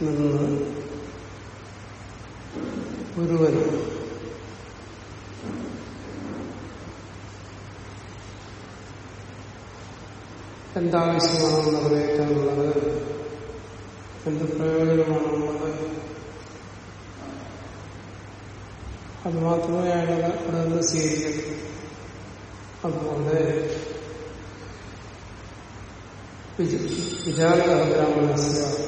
നിന്ന് ഒരുവൻ എന്താവശ്യമാണ് നിറവേറ്റാനുള്ളത് എന്ത് പ്രയോജനമാണുള്ളത് അത് മാത്രമേ അയാൾ അവിടെ നിന്ന് സ്വീകരിക്കൂ. അതുപോലെ വിചാരക ബ്രാഹ്മണസ്യ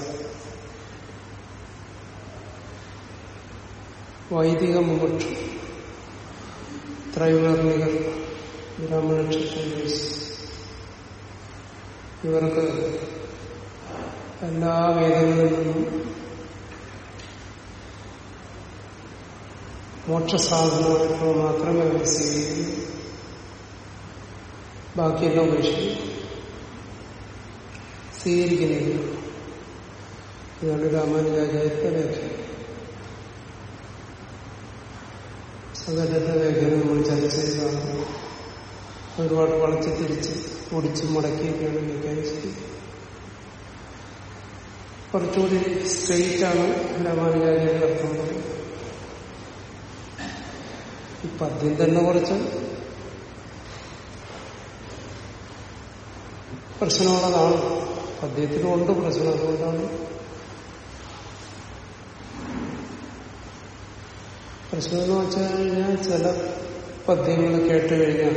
വൈദിക മുമക്ഷം ത്രൈവർണികൾ ബ്രാഹ്മണ ക്ഷത്രിയ ഇവർക്ക് എല്ലാ വേദങ്ങളിൽ നിന്നും മോക്ഷസാധനമായിട്ടുള്ള മാത്രമേ അവർ സ്വീകരിക്കൂ. ബാക്കിയെല്ലാം ഉപേക്ഷിക്കും. സ്വീകരിക്കുന്നില്ല. ഇതാണ് രാമാനുജാചാര്യത്തെ വ്യാഖ്യാനം സകലത്തെ വേഗം നമ്മൾ ചർച്ച ചെയ്താണ് ഒരുപാട് വളച്ച് തിരിച്ച് ഒടിച്ച് മടക്കിയൊക്കെയാണ് വ്യാഖ്യാനിച്ചത് കുറച്ചുകൂടി സ്ട്രെയിറ്റ് ആണ് രാമാനുജാചാര്യ അർത്ഥം ഈ പദ്യം തന്നെ കുറച്ച് പ്രശ്നമുള്ളതാണ്. പദ്യത്തിലുണ്ട് പ്രശ്നം അതുകൊണ്ടാണ്. പ്രശ്നം എന്ന് വെച്ചാൽ കഴിഞ്ഞാൽ ചില പദ്യങ്ങൾ കേട്ട് കഴിഞ്ഞാൽ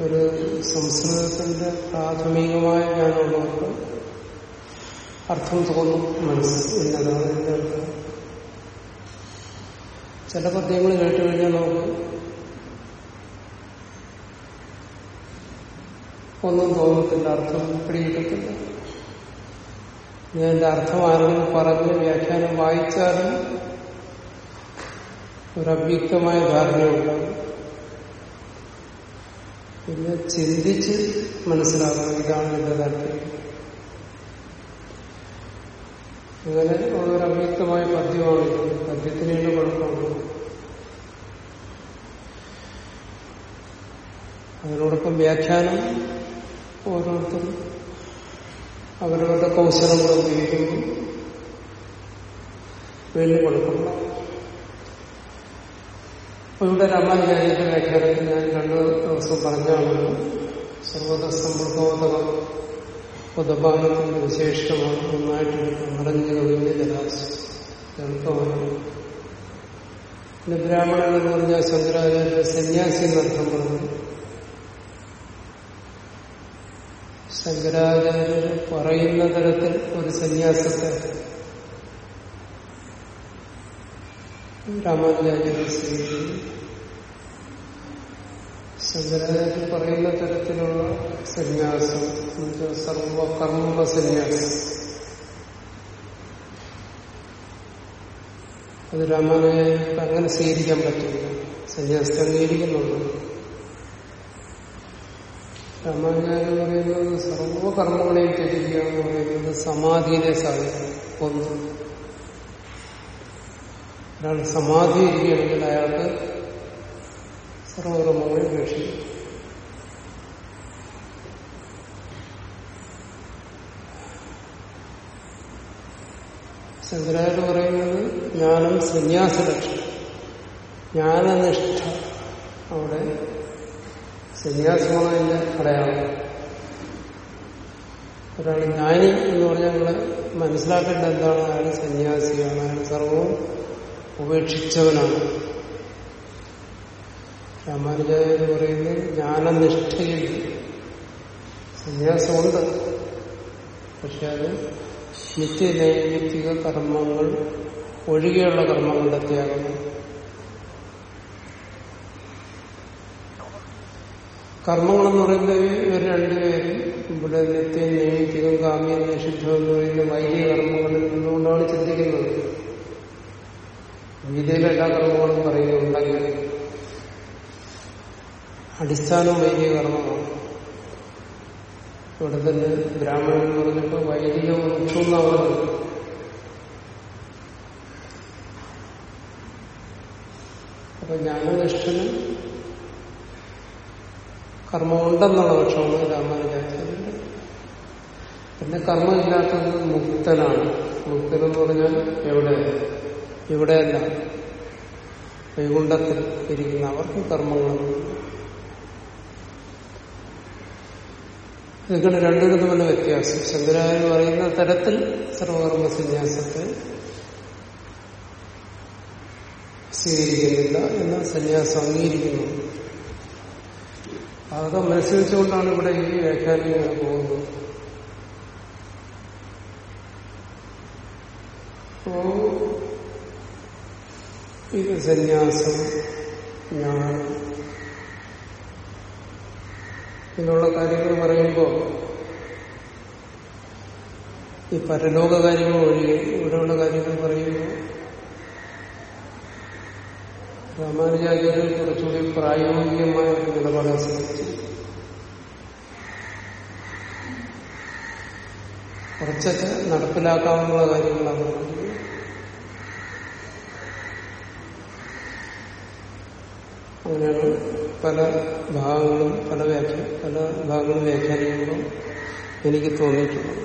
ഒരു സംസ്കൃതത്തിന്റെ പ്രാഥമികമായ ജ്ഞാനമുള്ളവർക്ക് അർത്ഥം തോന്നും മനസ്സ് എന്റെ അർത്ഥം. ചില പദ്യങ്ങൾ കേട്ട് കഴിഞ്ഞാൽ നമുക്ക് ഒന്നും തോന്നത്തില്ല അർത്ഥം പിടികിട്ടത്തില്ല. എന്റെ അർത്ഥം ആരെങ്കിലും പറഞ്ഞ് വ്യാഖ്യാനം വായിച്ചാലും ഒരവ്യക്തമായ ധാരണയുണ്ടാകും പിന്നെ ചിന്തിച്ച് മനസ്സിലാക്കണം ഇതാണ് എന്റെ താല്പര്യം. അങ്ങനെ ഉള്ളൊരു അവ്യക്തമായ പദ്യമാണ് പദ്യത്തിനുള്ള കുഴപ്പമാണ് അതിനോടൊപ്പം വ്യാഖ്യാനം ഓരോരുത്തരും അവരവരുടെ കൗശലങ്ങൾ ഉപയോഗിക്കുമ്പോൾ വലിയ കുഴപ്പമില്ല അപ്പൊ ഇവിടെ രാമാനുജാര്യന്റെ വ്യാഖ്യാനത്തിൽ ഞാൻ രണ്ടു ദിവസം പറഞ്ഞാണ്. സർവത സമ്പൃതോദക പൊതുഭാഗത്തിന്റെ വിശേഷമാണ് ഒന്നായിട്ട് നിറഞ്ഞു കവിഞ്ഞ ജലാശയം. എളുപ്പമാണ് പിന്നെ ബ്രാഹ്മണൻ എന്ന് പറഞ്ഞാൽ ശങ്കരാചാര്യ സന്യാസി എന്നർത്ഥം പറഞ്ഞു. ശങ്കരാചാര്യർ പറയുന്ന തരത്തിൽ ഒരു സന്യാസത്തെ രാമാനുജാചാര്യ പറയുന്ന തരത്തിലുള്ള സന്യാസം സർവകർമ്മ സന്യാസം അത് രാമാനുജാചാര്യക്ക് അങ്ങനെ സ്വീകരിക്കാൻ പറ്റില്ല. സന്യാസത്തെ അംഗീകരിക്കുന്നുണ്ട് രാമാനുജാചാര്യ പറയുന്നത് സർവകർമ്മങ്ങളെയും ത്യജിക്കുക എന്ന് പറയുന്നത് സമാധിയിലെ സാധിക്കും ഒന്ന്. ഒരാൾ സമാധി ഇരിക്കുകയാണെങ്കിൽ അയാൾക്ക് സർവകർമ്മങ്ങളെ ഉപേക്ഷിക്കും. ശങ്കരാചാര്യ പറയുന്നത് ജ്ഞാനം സന്യാസ ലക്ഷ്യം ജ്ഞാനനിഷ്ഠ അവിടെ സന്യാസമാണ് അതിന്റെ അടയാളം. ഒരാൾ ജ്ഞാനി എന്ന് പറഞ്ഞാൽ നമ്മൾ മനസ്സിലാക്കേണ്ട എന്താണ്? അയാൾ സന്യാസിയാണ്. അയാൾ സർവവും ഉപേക്ഷിച്ചവനാണ്. രാമാനുജാര്യ പറയുന്നത് ജ്ഞാനനിഷ്ഠയിൽ സന്യാസമുണ്ട്. പക്ഷെ അത് നിത്യനൈമിത്തിക കർമ്മങ്ങൾ ഒഴികെയുള്ള കർമ്മങ്ങളുടെ ത്യാഗം. കർമ്മങ്ങളെന്ന് പറയുന്നത് ഇവർ രണ്ടുപേരും ഇവിടെ നിത്യം നൈമിത്തികം കാമ്യം നിഷിദ്ധം എന്ന് പറയുന്ന വൈദിക കർമ്മങ്ങളിൽ നിന്നുകൊണ്ടാണ് ചിന്തിക്കുന്നത്. ഗീതയിലെ എല്ലാ കർമ്മങ്ങളും പറയുന്നുണ്ടെങ്കിൽ അടിസ്ഥാനം വൈദിക കർമ്മമാണ് ഇവിടെ തന്നെ ബ്രാഹ്മണൻ എന്ന് പറഞ്ഞപ്പോൾ വൈദിക വൃക്ഷം എന്നാണ് അപ്പൊ ജ്ഞാനനിഷ്ഠന് കർമ്മമുണ്ടെന്നുള്ള പക്ഷമാണ് രാമാനുജാചാര്യന്റെ പിന്നെ കർമ്മമില്ലാത്തത് മുക്തനാണ്. മുക്തനെന്ന് പറഞ്ഞാൽ എവിടെ? ഇവിടെയല്ല വൈകുണ്ഠത്തിൽ ഇരിക്കുന്ന അവർക്ക് കർമ്മങ്ങളൊന്നും ഇതൊക്കെയാണ് രണ്ടിടത്തും തമ്മിലുള്ള വ്യത്യാസം. ശങ്കരാചാര്യ പറയുന്ന തരത്തിൽ സർവകർമ്മ സന്യാസത്തെ സ്വീകരിക്കുന്നില്ല എന്ന് സന്യാസം അംഗീകരിക്കുന്നു. അതൊക്കെ മനസ്സിൽ വെച്ചുകൊണ്ടാണ് ഇവിടെ ഈ വ്യാഖ്യാനങ്ങൾ പോകുന്നത് അപ്പോ ഇത് സന്യാസം ഞാൻ എന്നുള്ള കാര്യങ്ങൾ പറയുമ്പോൾ ഈ പരലോക കാര്യങ്ങൾ ഒഴികെ ഇവിടെയുള്ള കാര്യങ്ങൾ പറയുമ്പോൾ രാമാനുചാര്യർ കുറച്ചുകൂടി പ്രായോഗികമായ ഒരു നിലപാടാൻ സ്വീകരിച്ചു കുറച്ചൊക്കെ നടപ്പിലാക്കാവുന്ന കാര്യങ്ങളാണ് പറയുന്നത്. അങ്ങനെയാണ് പല ഭാഗങ്ങളും പല വ്യാഖ്യ പല ഭാഗങ്ങളും വ്യാഖ്യാനിക്കുമ്പോൾ എനിക്ക് തോന്നിയിട്ടുള്ളത്.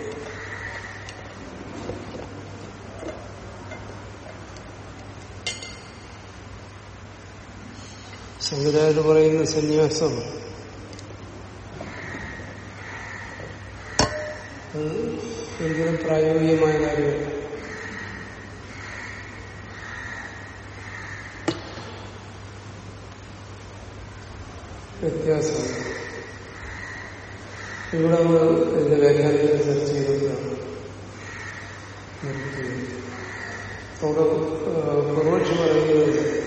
ശങ്കരാചാര്യ പറയുന്ന സന്യാസം ഒരിക്കലും പ്രായോഗികമായ കാര്യമല്ല. വ്യത്യാസമാണ് ഇവിടെ നമ്മൾ ഇതിന്റെ വ്യാഖ്യാനത്തിൽ ചർച്ച ചെയ്തതാണ്. അവിടെ പൂർവക്ഷ പറയുന്നത്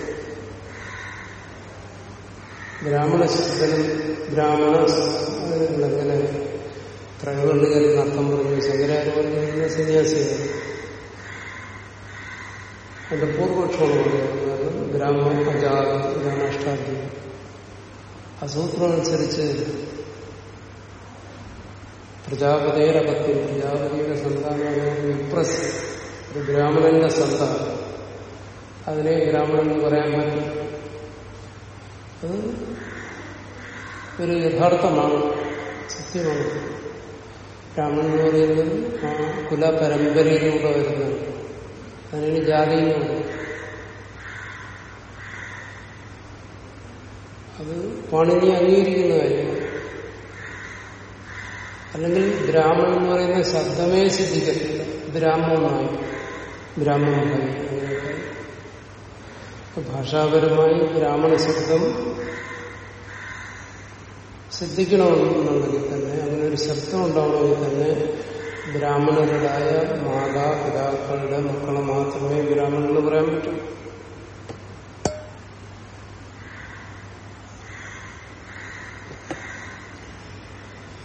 ബ്രാഹ്മണ ശബ്ദനും ബ്രാഹ്മണ അതിനെങ്ങനെ പ്രകടനകാരൻ അർത്ഥം പറഞ്ഞു. ശങ്കരാചാര്യ സന്യാസിയാണ്. അതിന്റെ പൂർവപക്ഷമാണ് പറയുന്നത് ബ്രാഹ്മണ അജാതി ഇതാണ് അഷ്ടാധ്യം അസൂത്രമനുസരിച്ച് പ്രജാപതിയുടെ പത്യം പ്രജാപതിയുടെ സന്താനമായ വിപ്രസ് ഒരു ബ്രാഹ്മണന്റെ സന്താനം. അതിനെ ബ്രാഹ്മണൻ എന്ന് പറയാൻ പറ്റും. അത് ഒരു യഥാർത്ഥമാണ് സത്യമാണ്. ബ്രാഹ്മണൻ എന്ന് പറയുന്നത് ആ കുലപരമ്പരയിലൂടെ വരുന്നത്. അതിനാണ് ജാതി എന്ന് പറയുന്നത് അത് പാണിനി അംഗീകരിക്കുന്ന കാര്യമാണ് അല്ലെങ്കിൽ ബ്രാഹ്മണൻ എന്ന് പറയുന്ന ശബ്ദമേ സിദ്ധിക്കത്തില്ല. ബ്രാഹ്മണമായി ബ്രാഹ്മണമായി ഭാഷാപരമായി ബ്രാഹ്മണ ശബ്ദം സിദ്ധിക്കണമെന്നുണ്ടെങ്കിൽ തന്നെ അങ്ങനെ ഒരു ശബ്ദം ഉണ്ടാവണമെങ്കിൽ തന്നെ ബ്രാഹ്മണരുടായ മാതാപിതാക്കളുടെ മക്കളെ മാത്രമേ ബ്രാഹ്മണൻ പറയാൻ പറ്റൂ.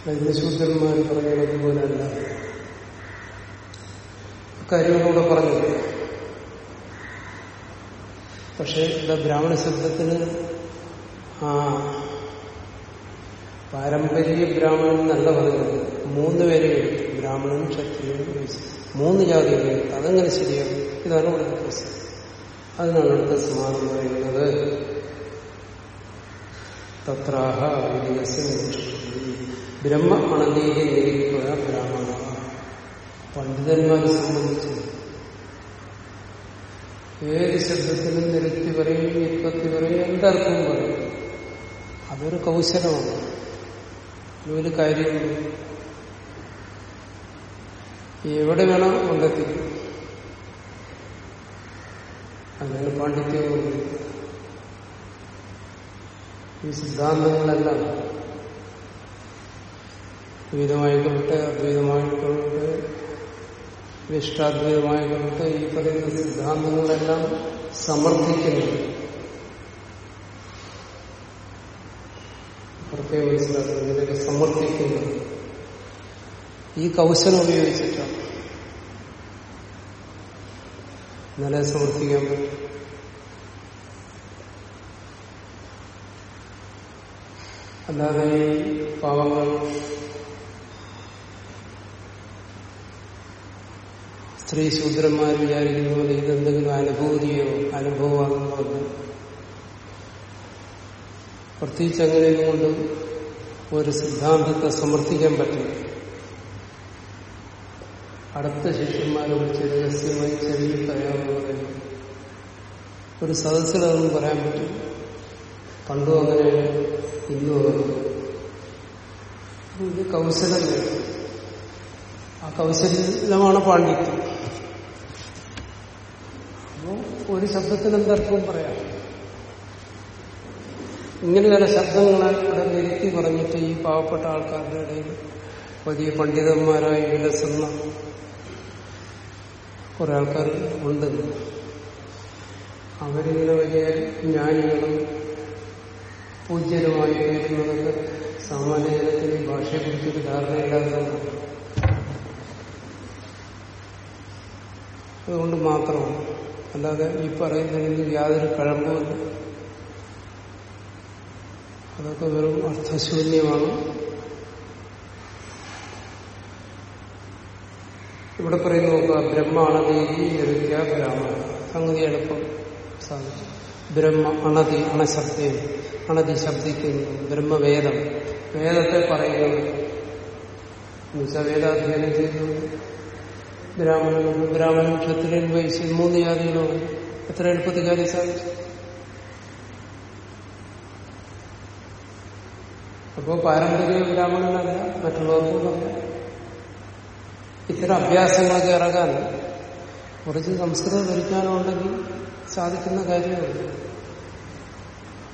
ശൂദ്രന്മാർ പോലെയല്ല കാര്യങ്ങളൂടെ പറഞ്ഞു പക്ഷെ ഇവിടെ ബ്രാഹ്മണ ശബ്ദത്തിന് ആ പാരമ്പര്യ ബ്രാഹ്മണൻ എന്നല്ല പറയുന്നത്. മൂന്ന് പേരെ ബ്രാഹ്മണൻ ക്ഷത്രിയൻ മൂന്ന് ജാതികളെ അതങ്ങനെ ശരിയാണ് ഇതാണ് ഇവിടെ പ്രശ്നം അതിനാണ് അടുത്ത സമാനം പറയുന്നത്. തത്രാഹ വിജയസ്യ ബ്രഹ്മ അണതീരെ നിരീക്കുക ബ്രാഹ്മണ പണ്ഡിതന്മാരെ സംബന്ധിച്ച് ഏത് ശബ്ദത്തിലും നിരത്തി പറയും വിത്പത്തി പറയും എന്തർത്ഥവും പറയും. അതൊരു കൗശലമാണ്. ഒരു കാര്യമുണ്ട് എവിടെ വേണം കൊണ്ടെത്തിക്കും. അങ്ങനെ പാണ്ഡിത്യമുണ്ട് ഈ സിദ്ധാന്തങ്ങളെല്ലാം ദ്വൈതമായിക്കൊള്ളട്ടെ അദ്വൈതമായിക്കൊള്ളട്ടെ വിഷ്ടാദ്വൈതമായിക്കൊള്ളട്ടെ ഈ പറയുന്ന സിദ്ധാന്തങ്ങളെല്ലാം സമർത്ഥിക്കുന്നു പ്രത്യേകം മനസ്സിലാക്കുന്നത് ഇതിനൊക്കെ സമർത്ഥിക്കുന്നത് ഈ കൗശലം ഉപയോഗിച്ചിട്ടാണ്. ഇന്നലെ സമർത്ഥിക്കാൻ പറ്റും. അല്ലാതെ ഈ പാവങ്ങൾ സ്ത്രീ ശൂദ്രന്മാർ വിചാരിക്കുന്ന പോലെ ഇതെന്തെങ്കിലും അനുഭൂതിയോ അനുഭവമാകുന്നോ പ്രത്യേകിച്ച് അങ്ങനെയൊന്നും കൊണ്ട് ഒരു സിദ്ധാന്തത്തെ സമർത്ഥിക്കാൻ പറ്റില്ല. അടുത്ത ശിഷ്യന്മാരോട് ചെറിയ രഹസ്യമായി ചെറിയ പറയുന്നു ഒരു സദസ്സിൽ അതൊന്നും പറയാൻ പറ്റും പണ്ടും അങ്ങനെ ഇന്നും അങ്ങനെ. കൗശലം ആ കൗശലമാണ് പാണ്ഡിത്യം അപ്പോ ഒരു ശബ്ദത്തിന് എന്തർത്ഥവും പറയാം. ഇങ്ങനെ ചില ശബ്ദങ്ങളെ ഇവിടെ നിരുത്തി പറഞ്ഞിട്ട് ഈ പാവപ്പെട്ട ആൾക്കാരുടെ ഇടയിൽ വലിയ പണ്ഡിതന്മാരായി വിലസുന്ന കുറെ ആൾക്കാർ ഉണ്ട് അവരിങ്ങനെ വലിയ ജ്ഞാനികളും പൂജ്യരുമായി ഉയരുന്നതൊക്കെ സാമാന്യ ജനത്തിന് ഈ ഭാഷയെക്കുറിച്ചൊരു ധാരണയില്ലാത്തതാണ് അതുകൊണ്ട് മാത്രമാണ് അല്ലാതെ ഈ പറയുന്നതിന് യാതൊരു കഴമ്പുമില്ല അതൊക്കെ വെറും അർത്ഥശൂന്യമാണ്. ഇവിടെ പറയുന്നു നോക്കുക ബ്രഹ്മാണതീതി ലഭിക്ക ബ്രാഹ്മണ സംഗതി എളുപ്പം സാധിച്ചു ബ്രഹ്മ അണതി അണശബ്ദം അണതി ശബ്ദിക്കുന്നു ബ്രഹ്മവേദം. വേദത്തെ പറയുന്നത്. എന്നുവെച്ചാൽ വേദാധ്യയനം ചെയ്യുന്നു ബ്രാഹ്മണനും ബ്രാഹ്മണൻ ക്ഷത്രിയൻ വൈശ്യൻ മൂന്ന് ജാതികളുമാണ് എത്ര എളുപ്പത്തിൽ കാര്യം സാധിച്ചു. അപ്പോ പാരമ്പര്യ ബ്രാഹ്മണനല്ല മറ്റുള്ളവർക്കും പറയാം ഇത്തരം അഭ്യാസങ്ങളൊക്കെ ഇറങ്ങാൻ കുറച്ച് സംസ്കൃതം ധരിക്കാനോ ഉണ്ടെങ്കിൽ സാധിക്കുന്ന കാര്യമാണ്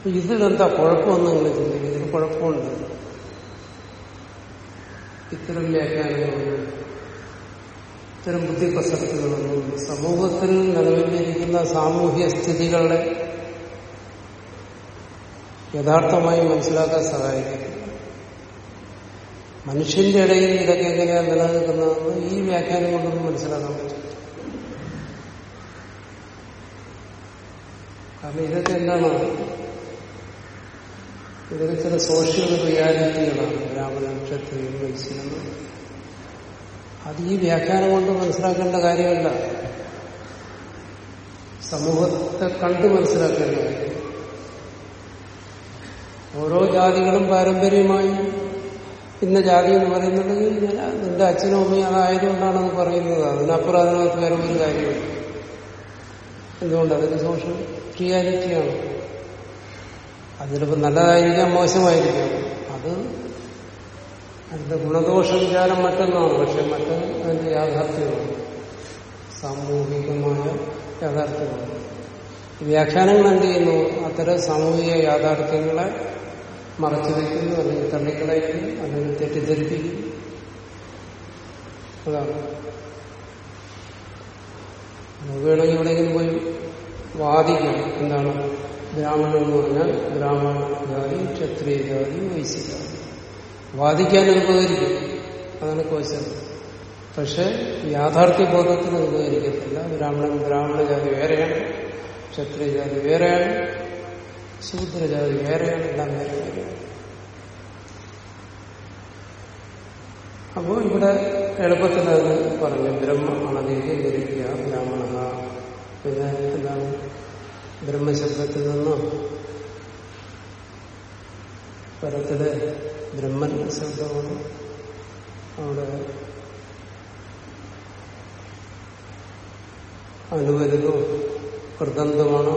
ഇതിലെന്താ കുഴപ്പമൊന്നും നിങ്ങൾ ചിന്തിക്കും. ഇതിന് കുഴപ്പമുണ്ട്. ഇത്തരം വ്യാഖ്യാനങ്ങളൊന്നും ഇത്തരം ബുദ്ധി പ്രസക്തികളൊന്നും സമൂഹത്തിൽ നിലവിലിരിക്കുന്ന സാമൂഹ്യ സ്ഥിതികളെ യഥാർത്ഥമായി മനസ്സിലാക്കാൻ സഹായിക്കും മനുഷ്യന്റെ ഇടയിൽ ഇതൊക്കെ എങ്ങനെയാണ് നിലനിൽക്കുന്നതെന്ന് ഈ വ്യാഖ്യാനം കൊണ്ടൊന്നും മനസ്സിലാക്കാൻ പറ്റും കാരണം ഇതൊക്കെ എന്താണ്? ഇതൊക്കെ ചില സോഷ്യൽ റിയാലിറ്റികളാണ് ബ്രാഹ്മണൻ ക്ഷത്രിയൻ വൈശ്യൻ അത് ഈ വ്യാഖ്യാനം കൊണ്ട് മനസ്സിലാക്കേണ്ട കാര്യമല്ല. സമൂഹത്തെ കണ്ട് മനസ്സിലാക്കേണ്ട കാര്യം ഓരോ ജാതികളും പാരമ്പര്യമായി ഇന്ന ജാതി എന്ന് പറയുന്നുണ്ടെങ്കിൽ ഞാൻ നിന്റെ അച്ഛനും അമ്മയും അതായതുകൊണ്ടാണ് അത് പറയുന്നത്. അതിനപ്പുറം അതിനകത്ത് വേറെ ഒരു കാര്യമില്ല. എന്തുകൊണ്ട്? അതിന് സോഷ്യൽ റിയാലിറ്റിയാണ്. അതിലിപ്പോ നല്ലതായിരിക്കാം മോശമായിരിക്കാം. അത് അതിന്റെ ഗുണദോഷ വിചാരം മറ്റൊന്നാണ് പക്ഷെ മറ്റൊന്ന് അതിന്റെ യാഥാർത്ഥ്യമാണ്. സാമൂഹികമായ യാഥാർത്ഥ്യമാണ്. വ്യാഖ്യാനങ്ങൾ എന്ത് ചെയ്യുന്നു? അത്തരം സാമൂഹിക യാഥാർത്ഥ്യങ്ങളെ മറച്ചു വയ്ക്കുന്നു അല്ലെങ്കിൽ തള്ളിക്കളയുന്നു അല്ലെങ്കിൽ തെറ്റിദ്ധരിപ്പിക്കുന്നു. അതാണ്. വേണമെങ്കിൽ എവിടെയെങ്കിലും പോയി വാദിക്കാം. എന്താണ്? ബ്രാഹ്മണൻ എന്ന് പറഞ്ഞാൽ ബ്രാഹ്മണ ജാതി ക്ഷത്രിയ ജാതി വൈശ്യജാതി അത് ഉപകരിക്കും. അതാണ് കോശം പക്ഷെ യാഥാർത്ഥ്യ ബോധത്തിന് ഉപകരിക്കത്തില്ല. ബ്രാഹ്മണൻ ബ്രാഹ്മണ ജാതി വേറെയാണ് ക്ഷത്രിയ ജാതി വേറെയാണ് ശൂദ്രജാതി വേറെയാണ് എല്ലാം വേറെ വേറെയാണ് അപ്പോ ഇവിടെ എളുപ്പത്തിൽ അത് പറഞ്ഞു. ബ്രഹ്മമാണ് അണതിക്ക് ധരിക്കുക ബ്രാഹ്മണ പിന്നെ എന്താണ്? ബ്രഹ്മശബ്ദത്തിൽ നിന്ന് പരത്തിൽ ബ്രഹ്മൻ ശബ്ദമാണ് അവിടെ. അനുവരുതോ കൃതന്തമാണ്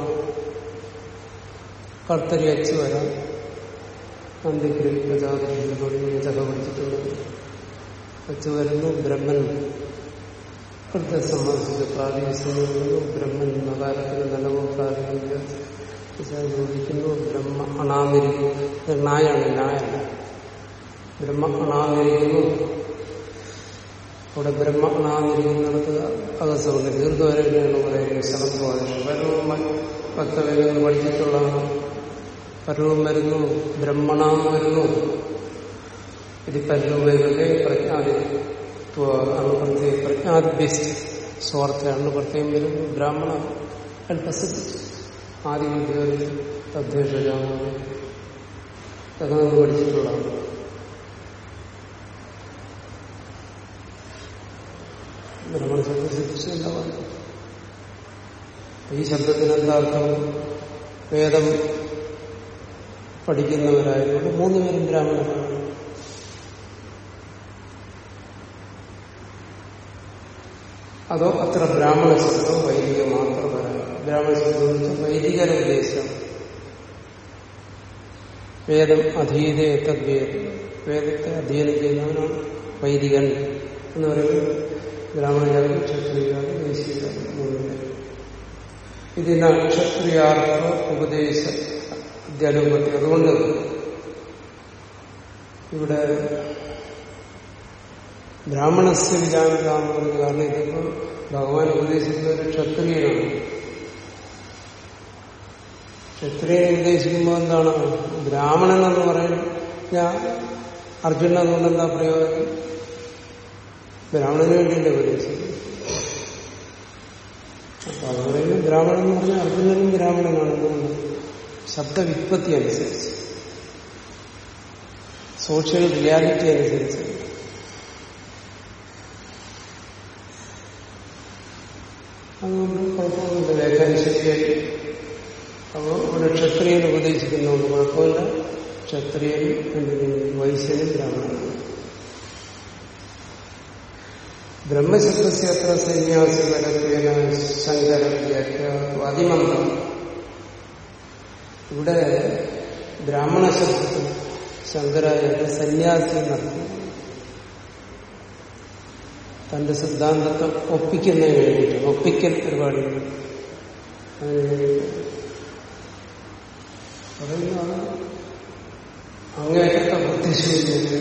കർത്തരി അച്ചു വരാം. അന്ത്യക്രിയ പ്രജാതി തുടങ്ങിയ ചക പഠിച്ചിട്ടുള്ളത് അച്ചു വരുന്നു ബ്രഹ്മൻ കൃത്യ സംബന്ധിച്ച് പ്രാദേശികമാകുന്നു ബ്രഹ്മൻ നകാരത്തിന് നിലവും പ്രാദേശിക ചോദിക്കുന്നു ബ്രഹ്മ അണാന്നിരിക്കുന്നു നായാണ് നായല്ല ബ്രഹ്മ അണാന്നിരിക്കുന്നു അവിടെ ബ്രഹ്മ അണാന്നിരിക്കുന്നിടത്ത് അകസമുണ്ട് ദീർഘവരങ്ങളാണ് പറയുന്നത് ശലഭവാദം പരവും ഭക്തവേദങ്ങൾ പഠിച്ചിട്ടുള്ളതാണ് പരവും വരുന്നു. ബ്രഹ്മണാം വരുന്നു. ഇത് പരവുവേദത്തെ പ്രജ്ഞാതി. പ്രത്യേക പ്രജ്ഞാദ്യസ്റ്റ് സ്വാർത്ഥയാണ് പ്രത്യേകം വരും ബ്രാഹ്മണ അല്പസിദ്ധിച്ചു ആദ്യ വിദ്യാലയം തദ്ദേശജാമ ഇതൊക്കെ നമ്മൾ പഠിച്ചിട്ടുള്ളതാണ് ബ്രഹ്മണ ഈ ശബ്ദത്തിന് എന്താർത്ഥം വേദം പഠിക്കുന്നവരായതുകൊണ്ട് മൂന്നുപേരും ബ്രാഹ്മണരാണ്. അതോ അത്ര ബ്രാഹ്മണ ശബ്ദം വൈദിക മാത്രം പറയാം ബ്രാഹ്മണ ശബ്ദം വൈദികര വേദം അധീതേ തദ്വേദം വേദത്തെ അധ്യയനം ചെയ്യുന്നവനാണ് വൈദികൻ എന്ന് പറയുന്നത് ബ്രാഹ്മണജാതി ക്ഷത്രിയാണ് മൂന്നുപേരും ഇതിന് ക്ഷത്രിയാർത്ഥ ഉപദേശ വിദ്യാരൂപത്തി അതുകൊണ്ട് ഇവിടെ ബ്രാഹ്മണസ്യ വിചാരിക എന്ന് പറഞ്ഞ കാരണം ഇതിപ്പോൾ ഭഗവാൻ ഉപദേശിക്കുന്ന ഒരു ക്ഷത്രിയനാണ്. ക്ഷത്രിയനെ ഉദ്ദേശിക്കുമ്പോൾ എന്താണ്? ബ്രാഹ്മണൻ എന്ന് പറയും. ഞാൻ അർജുനൻ എന്നുകൊണ്ട് എന്താ പ്രയോജനം? ബ്രാഹ്മണന് വേണ്ടിയല്ലേ ഉപദേശിക്കുന്നത് അപ്പൊ അത് പറയുന്നത് ബ്രാഹ്മണൻ എന്ന് പറഞ്ഞാൽ അർജുനനും ബ്രാഹ്മണനാണ് എന്തുകൊണ്ട് ശബ്ദവിത്പത്തി അനുസരിച്ച്. സോഷ്യൽ റിയാലിറ്റി അനുസരിച്ച്. അതുകൊണ്ട് കുഴപ്പമൊന്നുമില്ല. വ്യാഖ്യാനം ഇവിടെ ക്ഷത്രിയൻ ഉപദേശിക്കുന്നതുകൊണ്ട് കുഴപ്പമില്ല ക്ഷത്രിയൻ വൈശ്യനും ബ്രാഹ്മണനും. ബ്രഹ്മശബ്ദസ്യ സന്യാസി സന്യാസികരത്വേന ശങ്കര അതിമന്ത്രം ഇവിടെ ബ്രാഹ്മണ ശബ്ദത്തിൽ ശങ്കരാചാര്യ സന്യാസി നടത്തി തന്റെ സിദ്ധാന്തത്തെ ഒപ്പിക്കുന്നതിന് വേണ്ടിയിട്ട് ഒപ്പിക്കൽ പരിപാടികൾ. പറയുന്നതാണ് അങ്ങേറ്റത്തെ ബുദ്ധിശൂന്യത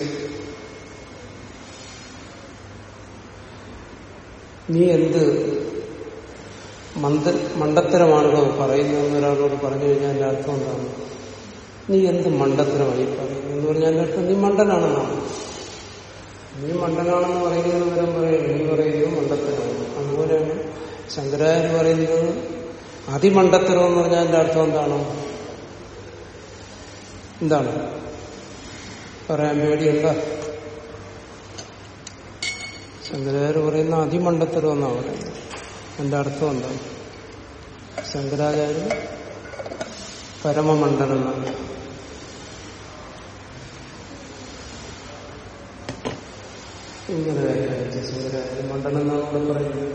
നീ എന്ത് മന്ദ മണ്ടത്തരമാണല്ലോ പറയുന്നതെന്ന് ഒരാളോട് പറഞ്ഞു കഴിഞ്ഞാൽ എന്റെ അർത്ഥം എന്താണ്? നീ എന്ത് മണ്ടത്തരമായി പറയുന്നു എന്ന് പറഞ്ഞാൽ എന്റെ അർത്ഥം നീ മണ്ടനാണെന്നാണ് നീ മണ്ടനാണെന്ന് പറയുന്നവരും പറയും. നീ പറയുന്നത് മണ്ടത്തരമാണ്. അതുപോലെയാണ് ശങ്കരാചാര്യ പറയുന്നത് അതിമണ്ടത്തരം എന്ന് പറഞ്ഞാൽ എന്റെ അർത്ഥം എന്താണ്? എന്താണ്? പറയാൻ പേടിയുണ്ട ശങ്കരാചാര്യ പറയുന്ന അതിമണ്ടത്തരം എന്നാണ് പറയുന്നത്. എന്റെ അർത്ഥം എന്താണ്? ശങ്കരാചാര്യ പരമമണ്ഡലനാണ് ഇങ്ങനെ വ്യാഖ്യാനിച്ച ശങ്കരാചാര്യ മണ്ഡലം എന്നാണ് പറയുന്നത്.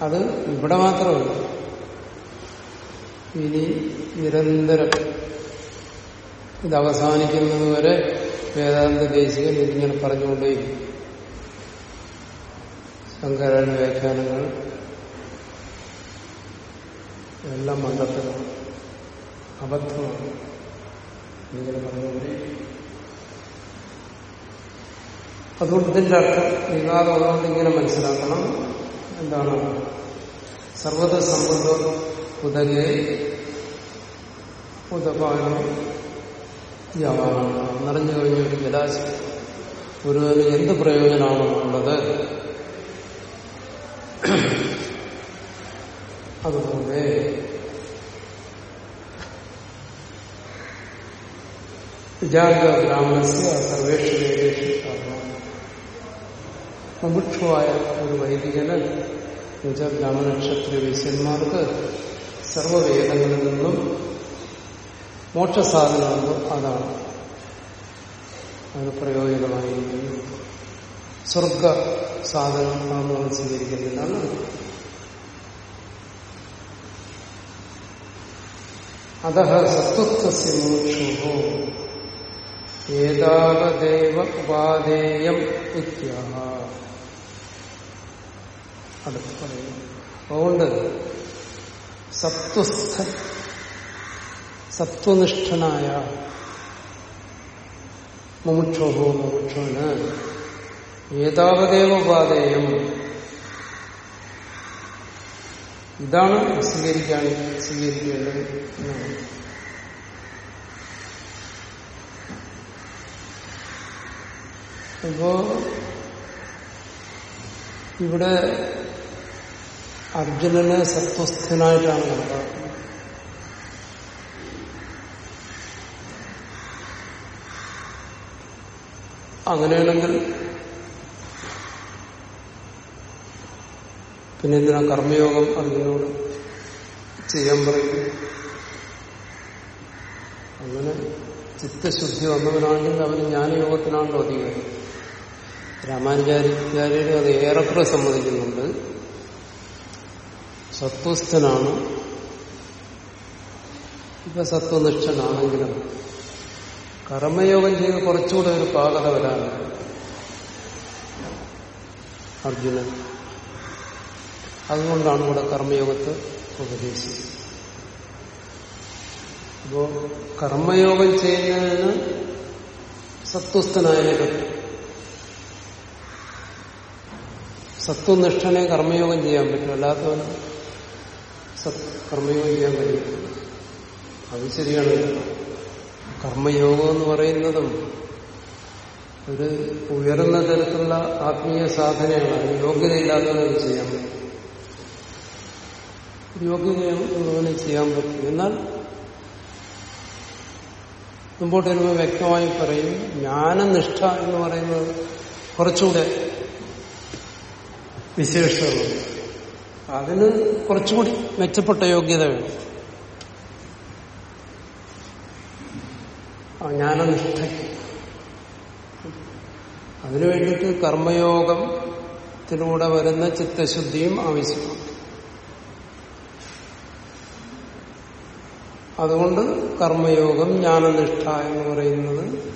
അത് ഇവിടെ മാത്രമല്ല. ഇനി നിരന്തരം ഇത് അവസാനിക്കുന്നത് വരെ വേദാന്ത ദേശികൻ ഇതിങ്ങനെ പറഞ്ഞുകൊണ്ടേയിരിക്കും. ശങ്കരാചാര്യ വ്യാഖ്യാനങ്ങൾ എല്ലാം മണ്ടത്തരമാണ് അബദ്ധമാണ് ഇങ്ങനെ പറഞ്ഞുകൊണ്ടേ. അതുകൊണ്ട് ഇതിന്റെ അർത്ഥം വിവാദം അതുകൊണ്ട് ഇങ്ങനെ മനസ്സിലാക്കണം. എന്താണ്? സർവത സമ്പദം ഉദകെ ഉദപാനം യവാനാണ് നിറഞ്ഞു കഴിഞ്ഞ ഒരു ജലാശയം. ഒരുവന് എന്ത് പ്രയോജനമാണുള്ളത്? അതുപോലെ വിചാരിക ബ്രാഹ്മണസ്യ സർവേഷു വേദേഷു മുമുക്ഷുവായ ഒരു വൈദികന് എന്നുവെച്ചാൽ ബ്രാഹ്മണ ക്ഷത്രിയ വൈശ്യന്മാർക്ക് സർവവേദങ്ങളിൽ നിന്നും മോക്ഷസാധനമുണ്ടോ അതാണ് അതിന് പ്രയോജനമായിരിക്കുന്നത് സ്വർഗ സാധനം നമ്മൾ സ്വീകരിക്കുന്നതാണ് അത സത്വത്വസ്യ മോക്ഷോ ഏതാവദേവ ഉപാധേയം ഇത്യാഹ. അടുത്ത് പറയുന്നു. അതുകൊണ്ട് സത്വസ്ഥ സത്വനിഷ്ഠനായ മുമുക്ഷോഹോ മുമുക്ഷോന് ഏതാവദേവ ഉപാധേയം ഇതാണ് സ്വീകരിക്കാൻ സ്വീകരിക്കേണ്ടത് എന്നാണ്. അപ്പോ ഇവിടെ അർജുനനെ സത്വസ്ഥനായിട്ടാണ് കണക്കാക്കുന്നത് അങ്ങനെയാണെങ്കിൽ പിന്നെ എന്തിനാ കർമ്മയോഗം അർജുനോട് ചെയ്യാൻ പറയും അങ്ങനെ ചിത്തശുദ്ധി വന്നവനാണെങ്കിൽ അവന് ജ്ഞാനയോഗത്തിനാണല്ലോ അധികം രാമാനുചാര്യാര്യരും അത് ഏറെക്കുറെ സമ്മതിക്കുന്നുണ്ട്. സത്വസ്ഥനാണ്. ഇപ്പൊ സത്വനിഷ്ഠനാണെങ്കിലും കർമ്മയോഗം ചെയ്ത് കുറച്ചുകൂടെ ഒരു പാകത വരാനുണ്ട് അർജുനൻ. അതുകൊണ്ടാണ് ഇവിടെ കർമ്മയോഗത്തെ ഉപദേശിച്ചത്. അപ്പോ കർമ്മയോഗം ചെയ്യുന്നതിന് സത്വസ്ഥനായതിനെ പറ്റും. സത്വനിഷ്ഠനെ കർമ്മയോഗം ചെയ്യാൻ പറ്റും. അല്ലാത്തവന് കർമ്മയോഗം ചെയ്യാൻ കഴിയും. അത് ശരിയാണ്. കർമ്മയോഗം എന്ന് പറയുന്നതും ഒരു ഉയർന്ന തരത്തിലുള്ള ആത്മീയ സാധനയാണ്. അത് യോഗ്യതയില്ലാത്തവർ ചെയ്യാൻ പറ്റും. യോഗ്യതയുള്ളവന് ചെയ്യാൻ പറ്റും. എന്നാൽ മുമ്പോട്ട് വരുമ്പോൾ വ്യക്തമായി പറയും ജ്ഞാനനിഷ്ഠ എന്ന് പറയുന്നത് കുറച്ചുകൂടെ വിശേഷതകളുണ്ട് അതിന് കുറച്ചുകൂടി മെച്ചപ്പെട്ട യോഗ്യത വേണം. ജ്ഞാനനിഷ്ഠയ്ക്ക് അതിനു വേണ്ടിയിട്ട് കർമ്മയോഗത്തിലൂടെ വരുന്ന ചിത്തശുദ്ധിയും ആവശ്യമാണ്. അതുകൊണ്ട് കർമ്മയോഗം ജ്ഞാനനിഷ്ഠ എന്ന് പറയുന്നത്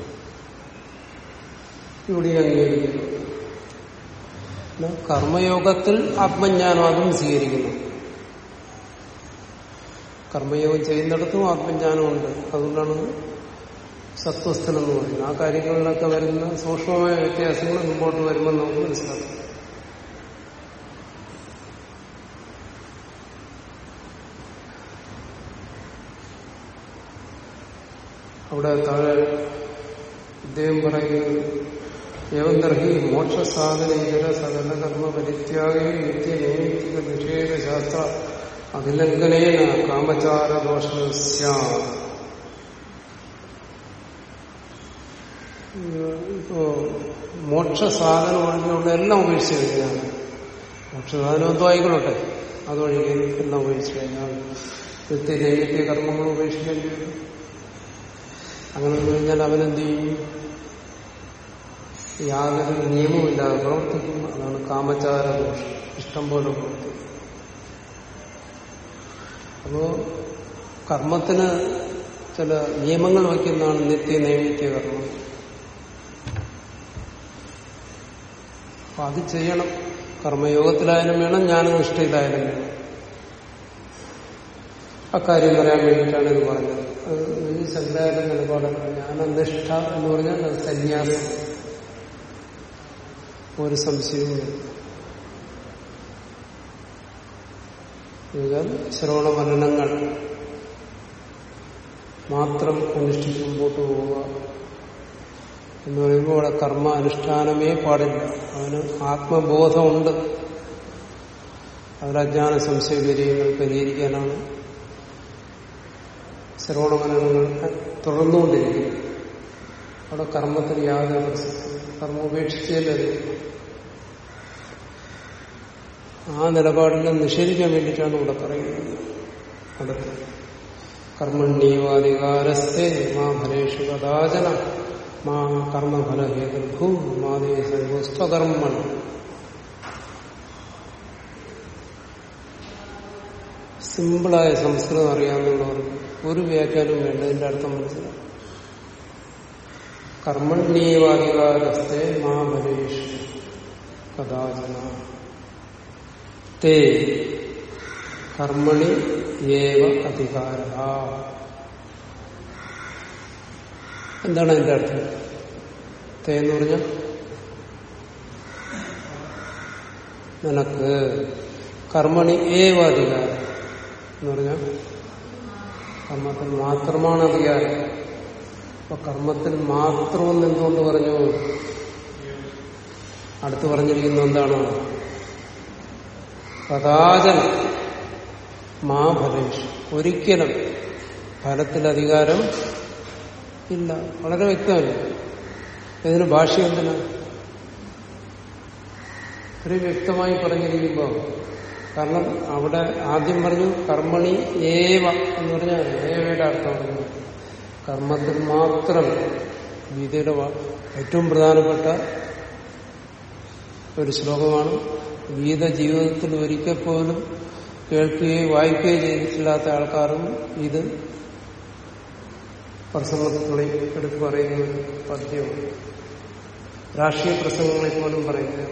ഇവിടെ അംഗീകരിക്കുന്നു. കർമ്മയോഗത്തിൽ ആത്മജ്ഞാനം അതും സ്വീകരിക്കുന്നു. കർമ്മയോഗം ചെയ്യുന്നിടത്തും ആത്മജ്ഞാനമുണ്ട്. അതുകൊണ്ടാണ് സത്വസ്ഥൻ എന്ന് പറയുന്നത്. ആ കാര്യങ്ങളിലൊക്കെ വരുന്ന സൂക്ഷ്മമായ വ്യത്യാസങ്ങൾ മുമ്പോട്ട് വരുമ്പോൾ നമുക്ക് മനസ്സിലാക്കും. അവിടെ താഴെ ഇദ്ദേഹം പറയുന്നത് ഏവന്തർഹി മോക്ഷസാധന ഇതര സകല കർമ്മ പരിത്യാഗയും നിത്യ നൈമിത്തിക നിഷേധ ശാസ്ത്ര അഭിലംഘനേന കാമചാര ദോഷ ഇപ്പോ മോക്ഷസാധനം ഒഴിഞ്ഞുകൊണ്ട് എല്ലാം ഉപേക്ഷിച്ചു കഴിഞ്ഞാണ് മോക്ഷസാധനം എന്തോ ആയിക്കൊള്ളട്ടെ അതൊഴികെ എല്ലാം ഉപേക്ഷിച്ചു കഴിഞ്ഞാൽ നിത്യ നൈമിത്യ കർമ്മങ്ങൾ ഉപേക്ഷിക്കേണ്ടി വരും. അങ്ങനെ കഴിഞ്ഞാൽ അവനെന്ത് ചെയ്യും? യാതൊരു നിയമമില്ലാതെ പ്രവർത്തിക്കും അതാണ് കാമചാര ദോഷം. ഇഷ്ടം പോലെ പ്രവർത്തിക്കും അപ്പോ കർമ്മത്തിന് ചില നിയമങ്ങൾ വയ്ക്കുന്നതാണ് നിത്യ നൈമിത്യ കർമ്മം. അപ്പൊ അത് ചെയ്യണം. കർമ്മയോഗത്തിലായാലും വേണം ജ്ഞാനനിഷ്ഠയിലായാലും വേണം. അക്കാര്യം പറയാൻ വേണ്ടിയിട്ടാണ് ഇത് പറഞ്ഞത്. അത് ശങ്കരാചാര്യ നിലപാടാണ് ജ്ഞാനനിഷ്ഠ എന്ന് പറഞ്ഞാൽ അത് സന്യാസം. ഒരു സംശയവും ശ്രവണ മനനങ്ങൾ മാത്രം അനുഷ്ഠിച്ച് മുമ്പോട്ട് പോവുക എന്ന് പറയുമ്പോൾ അവിടെ കർമ്മ അനുഷ്ഠാനമേ പാടില്ല. അവന് ആത്മബോധമുണ്ട്. അതിലജ്ഞാന സംശയ വിരയങ്ങൾ പരിഹരിക്കാനാണ് ശ്രവണ മനനങ്ങൾ തുടർന്നുകൊണ്ടിരിക്കുന്നത്. അവിടെ കർമ്മത്തിന് യാതൊരു പ്രസക്തി കർമ്മം ഉപേക്ഷിച്ചല്ലേ ആ നിലപാടിനെ നിഷേധിക്കാൻ വേണ്ടിയിട്ടാണ് ഇവിടെ പറയുന്നത്. അടുത്ത് കർമ്മണ്യവാധികാരസ്ഥേ മാ ഫലേഷു കഥാചന. മാ കർമ്മഫലഹേതുർഭൂ മാതേ സർവസ്വകർമ്മൺ സിമ്പിളായ സംസ്കൃതം അറിയാവുന്നവർക്ക് ഒരു വ്യാഖ്യാനവും വേണ്ട. ഇതിന്റെ അർത്ഥം മനസ്സിലാവും കർമ്മണ്യേവാധികാരസ്ഥെ മാ ഫലേഷു കഥാചന തേ കർമ്മണി ഏവ അധികാര. എന്താണ് അതിന്റെ അർത്ഥം? തേ എന്ന് പറഞ്ഞ? നിനക്ക്. കർമ്മണി ഏവ അധികാരം എന്ന് പറഞ്ഞാൽ കർമ്മത്തിൽ മാത്രമാണ് അധികാരം. അപ്പൊ കർമ്മത്തിൽ മാത്രമെന്ന് എന്തുകൊണ്ട് പറഞ്ഞു? അടുത്ത് പറഞ്ഞിരിക്കുന്നത് എന്താണ്? കഥാചന മാ ഫലേഷ് ഒരിക്കലും ഫലത്തിൽ അധികാരം ഇല്ല. വളരെ വ്യക്തമല്ല? ഇതിന് ഭാഷ എന്തിനാ? ഒരു വ്യക്തമായി പറഞ്ഞിരിക്കുമ്പോൾ കാരണം അവിടെ ആദ്യം പറഞ്ഞു കർമ്മണി ഏവ എന്ന് പറഞ്ഞാൽ ഏവയുടെ അർത്ഥം പറഞ്ഞു. കർമ്മത്തിൽ മാത്രം ഗീതയുടെ ഏറ്റവും പ്രധാനപ്പെട്ട ഒരു ശ്ലോകമാണ്. ഗീത ജീവിതത്തിൽ ഒരിക്കൽ പോലും കേൾക്കുകയും വായിക്കുകയും ചെയ്തിട്ടില്ലാത്ത ആൾക്കാരും ഇത് പ്രസംഗങ്ങളിൽ എടുത്തു പറയുന്ന പദ്യമാണ് രാഷ്ട്രീയ പ്രസംഗങ്ങളിൽ പോലും പറയുന്നത്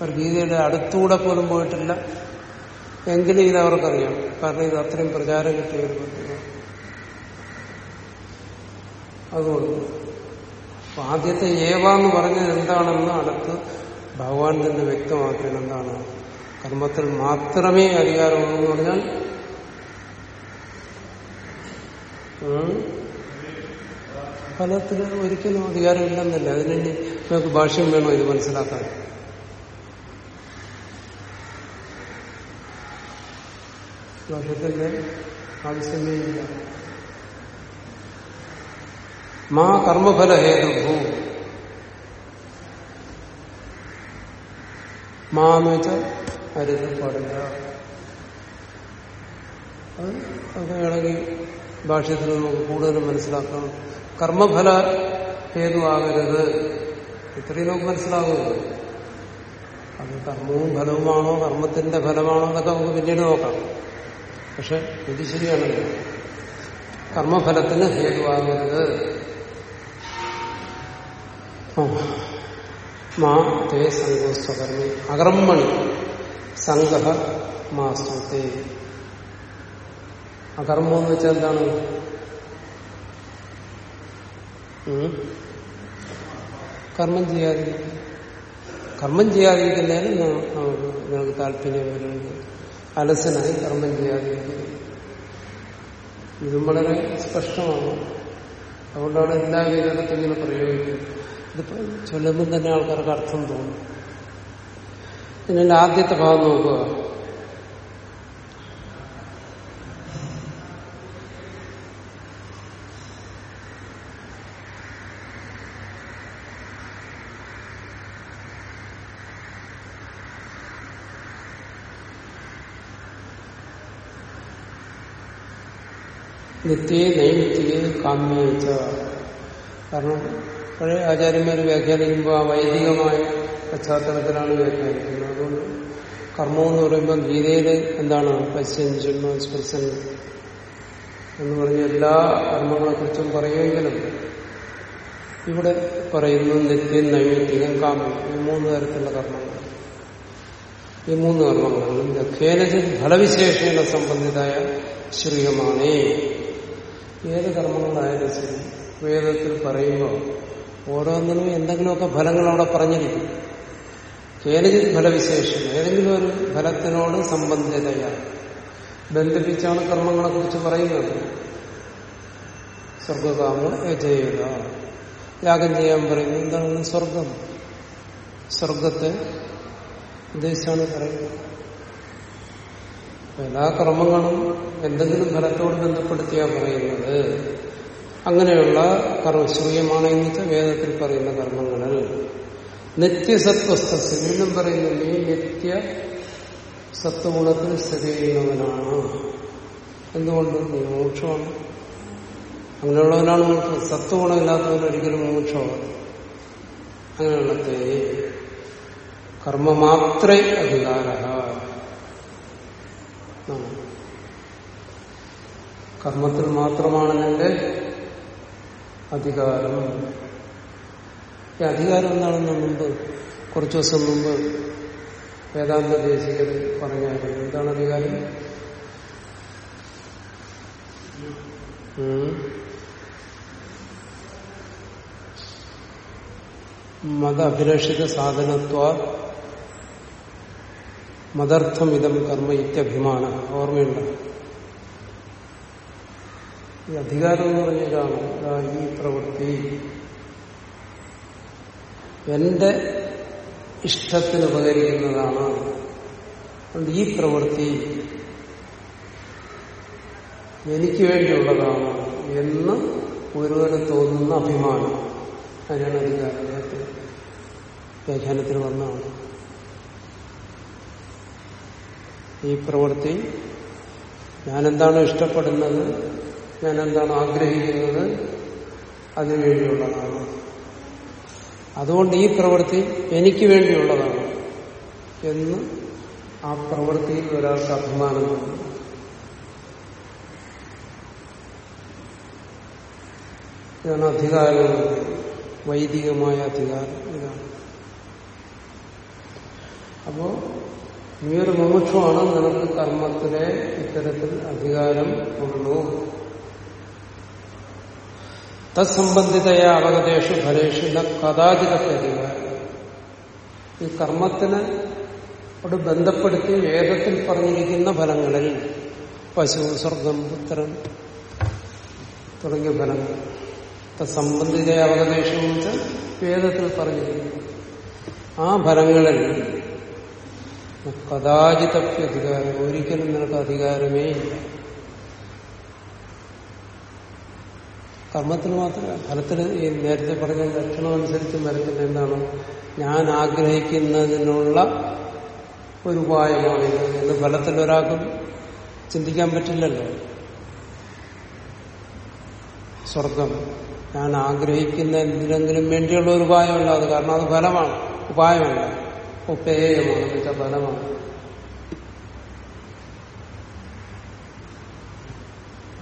അവർ ഗീതയുടെ അടുത്തുകൂടെ പോലും പോയിട്ടില്ല. എങ്കിലും ഇത് അവർക്കറിയാം. കാരണം ഇത് അത്രയും പ്രചാരം കിട്ടിയ ഒരു പദ്യമാണ്. അതുകൊണ്ട് ആദ്യത്തെ ഏവ എന്ന് പറഞ്ഞത് എന്താണെന്ന് അടുത്ത് ഭഗവാൻ തന്നെ വ്യക്തമാക്കിയത് എന്താണ്? കർമ്മത്തിൽ മാത്രമേ അധികാരമുള്ളൂ എന്ന് പറഞ്ഞാൽ? ഫലത്തിൽ ഒരിക്കലും അധികാരമില്ലെന്നല്ല. അതിന് നമുക്ക് ഭാഷ്യം വേണോ ഇത് മനസ്സിലാക്കാൻ? ഭാഷ്യത്തിന്റെ ആവശ്യമേ ഇല്ല. മാ കർമ്മഫല ഹേതുഭൂ. മാ എന്ന് വെച്ചാൽ അരുത് പാടില്ല. അത് വേണമെങ്കിൽ നമുക്ക് കൂടുതൽ മനസ്സിലാക്കണം കർമ്മഫല ഹേതുവാകരുത് ഇത്രയും നമുക്ക് മനസ്സിലാകുമല്ലോ അത് കർമ്മവും ഫലവുമാണോ കർമ്മത്തിന്റെ ഫലമാണോ എന്നൊക്കെ നമുക്ക് പിന്നീട് നോക്കാം. പക്ഷെ ഇത് ശരിയാണല്ലോ. കർമ്മഫലത്തിന് ഹേതുവാകരുത്. മാ തേ സംഘോസ്വകർമ്മി അകർമ്മണി. സംഘ മാസ്തുതേ അകർമ്മം എന്ന് വെച്ചാൽ എന്താണ്? കർമ്മം ചെയ്യാതിരിക്കും കർമ്മം ചെയ്യാതിരിക്കുന്നതിന് നമുക്ക് നിങ്ങൾക്ക് താല്പര്യം വരുന്നത് അലസനായി കർമ്മം ചെയ്യാതിരിക്കുന്നത് ഇതും വളരെ സ്പഷ്ടമാണ്. അതുകൊണ്ടാണ് എല്ലാ വേദനത്തും ഇങ്ങനെ പ്രയോഗിക്കുന്നത്. ഇതിപ്പോ ചൊല്ലുമ്പോൾ തന്നെ ആൾക്കാർക്ക് അർത്ഥം തോന്നും. പിന്നെ ആദ്യത്തെ ഭാഗം നോക്കുക. നിത്യേ നൈമിത്തിയെ കാമ്യേച്ച കാരണം പഴയ ആചാര്യന്മാർ വ്യാഖ്യാനിക്കുമ്പോൾ ആ വൈദികമായ പശ്ചാത്തലത്തിലാണ് വ്യാഖ്യാനിക്കുന്നത്. അതുകൊണ്ട് കർമ്മം എന്ന് പറയുമ്പോൾ ഗീതയിൽ എന്താണ് പശ്യൻ ജന്മ സ്പർശൻ എന്ന് പറഞ്ഞ എല്ലാ കർമ്മങ്ങളെക്കുറിച്ചും പറയുമെങ്കിലും ഇവിടെ പറയുന്നു നിത്യം നൈമിത്തികം കാമ്യം. ഈ മൂന്ന് തരത്തിലുള്ള കർമ്മങ്ങൾ. ഈ മൂന്ന് കർമ്മങ്ങളും ദക്ഷേനജി ഫലവിശേഷങ്ങളെ സംബന്ധിതായ ശ്രീയമാണേ. ഏത് കർമ്മങ്ങളായാലും ശരി വേദത്തിൽ പറയുമ്പോൾ ഓരോന്നിനും എന്തെങ്കിലുമൊക്കെ ഫലങ്ങൾ അവിടെ പറഞ്ഞിരിക്കും. കേനചിത് ഫലവിശേഷം ഏതെങ്കിലും ഒരു ഫലത്തിനോട് സംബന്ധിതയാണ് ബന്ധിപ്പിച്ചാണ് കർമ്മങ്ങളെ കുറിച്ച് പറയുന്നത്. സ്വർഗകാമ ചെയ്യുക യാഗം ചെയ്യാൻ പറയുന്നത് എന്താണ് സ്വർഗം? സ്വർഗത്തെ ഉദ്ദേശിച്ചാണ് പറയുന്നത്. എല്ലാ കർമ്മങ്ങളും എന്തെങ്കിലും ഫലത്തോട് ബന്ധപ്പെടുത്തിയാണ് പറയുന്നത്. അങ്ങനെയുള്ള കർമ്മശ്രീയമാണ് എന്ന് വേദത്തിൽ പറയുന്ന കർമ്മങ്ങളിൽ നിത്യസത്വസ്ഥ വീണ്ടും പറയുന്നുണ്ട് നിത്യ സത്വഗുണത്തിൽ സ്ഥിതി ചെയ്യുന്നവനാണ്. എന്തുകൊണ്ട്? മോക്ഷമാണ് അങ്ങനെയുള്ളവനാണ് മോക്ഷം സത്വഗുണമില്ലാത്തവൻ ഒരിക്കലും മോക്ഷമാണ് അങ്ങനെയുള്ളത്തെ കർമ്മമാത്രേ അധികാര കർമ്മത്തിൽ മാത്രമാണ് നിന്റെ അധികാരം ഈ അധികാരം എന്താണെന്ന് മുമ്പ് കുറച്ചു ദിവസം മുമ്പ് വേദാന്ത ദേശികർ പറഞ്ഞായിരുന്നു. എന്താണ് അധികാരം. മത അഭിലഷിത സാധനത്വ മതർത്ഥമിതം കർമ്മ ഇത്യഭിമാന. ഓർമ്മയുണ്ട്? ഈ അധികാരം എന്ന് പറഞ്ഞതാണ് ഈ പ്രവൃത്തി. എന്റെ ഇഷ്ടത്തിന് ഉപകരിക്കുന്നതാണ് ഈ പ്രവൃത്തി. എനിക്ക് വേണ്ടിയുള്ളതാണ് എന്ന് ഒരുവന് തോന്നുന്ന അഭിമാനം. അതിനാണ് അധികാരം വ്യാഖ്യാനത്തിൽ വന്നതാണ്. ഈ പ്രവൃത്തി ഞാനെന്താണോ ഇഷ്ടപ്പെടുന്നത്? ഞാൻ എന്താണ് ആഗ്രഹിക്കുന്നത്? അതിനുവേണ്ടിയുള്ളതാണ്. അതുകൊണ്ട് ഈ പ്രവൃത്തി എനിക്ക് വേണ്ടിയുള്ളതാണ് എന്ന് ആ പ്രവൃത്തിയിൽ ഒരാൾക്ക് അഭിമാനമുണ്ട് ഇതാണ് അധികാരം വൈദികമായ അധികാരം. ഇതാണ്. അപ്പോ നീ ഒരു മോക്ഷമാണ് നിനക്ക് കർമ്മത്തിലെ ഇത്തരത്തിൽ അധികാരം ഉള്ളൂ തത്സംബന്ധിതയ അവഗതേഷു ഫലേഷു ന കഥാചിതത്തെ അധികാരം ഈ കർമ്മത്തിന് അവിടെ ബന്ധപ്പെടുത്തി വേദത്തിൽ പറഞ്ഞിരിക്കുന്ന ഫലങ്ങളിൽ പശു സ്വർഗം പുത്രൻ തുടങ്ങിയ ഫലങ്ങൾ. സംബന്ധിത അവഗതേഷം വെച്ചാൽ വേദത്തിൽ പറഞ്ഞിരിക്കുന്നു. ആ ഫലങ്ങളിൽ കഥാചിതപ്യ അധികാരം ഒരിക്കലും നിനക്ക് അധികാരമേ ഇല്ല. കർമ്മത്തിൽ മാത്രമല്ല ഫലത്തിൽ ഈ നേരത്തെ പറഞ്ഞ ലക്ഷണം അനുസരിച്ച് വരയ്ക്കുന്ന എന്താണ്? ഞാൻ ആഗ്രഹിക്കുന്നതിനുള്ള ഒരു ഉപായമാണിത് എന്ന് ഫലത്തിൽ ഒരാൾക്കും ചിന്തിക്കാൻ പറ്റില്ലല്ലോ. സ്വർഗം. ഞാൻ ആഗ്രഹിക്കുന്ന എന്തിനെങ്കിലും വേണ്ടിയുള്ള ഒരു ഉപായമല്ല. അത് കാരണം അത് ഫലമാണ്. ഉപായമല്ല. ഉപേയമാണ്. എന്നുവെച്ചാൽ ഫലമാണ്.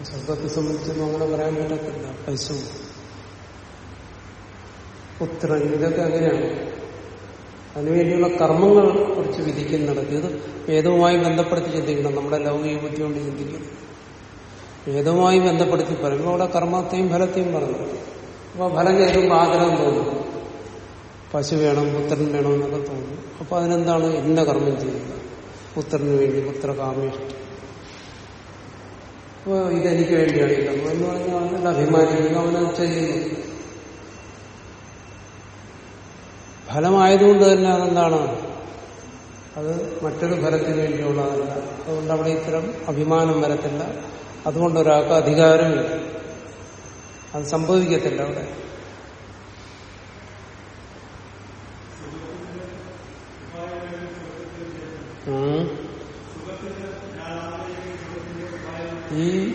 സ്വർഗത്തെ സംബന്ധിച്ചൊന്നും അങ്ങനെ പറയാൻ പറ്റത്തില്ല പശു പുത്ര ഇതൊക്കെ അങ്ങനെയാണ്. അതിനുവേണ്ടിയുള്ള കർമ്മങ്ങൾ കുറിച്ച് വിധിക്കുന്നിടത്ത് ഇത് വേദവുമായി ബന്ധപ്പെടുത്തി ചിന്തിക്കണം. നമ്മുടെ ലൗകിക ബുദ്ധി കൊണ്ട് ചിന്തിക്കും. വേദവുമായി ബന്ധപ്പെടുത്തി പറയുമ്പോൾ അവിടെ കർമ്മത്തെയും ഫലത്തെയും പറഞ്ഞു. അപ്പൊ ഫലം കേൾക്കുമ്പോൾ ആഗ്രഹം തോന്നും. പശു വേണം പുത്രൻ വേണം എന്നൊക്കെ തോന്നും. അപ്പൊ അതിനെന്താണ് ഇന്ന കർമ്മം ചെയ്യുന്നത്? പുത്രന് വേണ്ടി പുത്രകാമേഷ്ടി ഇതെനിക്ക് വേണ്ടിയാണ് കർമ്മം എന്ന് പറഞ്ഞാൽ അവനല്ല അഭിമാനിക്കുന്നു. അവനത് ചെയ്യുന്നു. ഫലമായതുകൊണ്ട് തന്നെ അതെന്താണ്? അത് മറ്റൊരു ഫലത്തിന് വേണ്ടിയുള്ളതല്ല. അതുകൊണ്ട് അവിടെ ഇത്തരം അഭിമാനം വരത്തില്ല. അതുകൊണ്ട് ഒരാൾക്ക് അധികാരമില്ല. അത് സംഭവിക്കത്തില്ല അവിടെ. ഉം. ഈ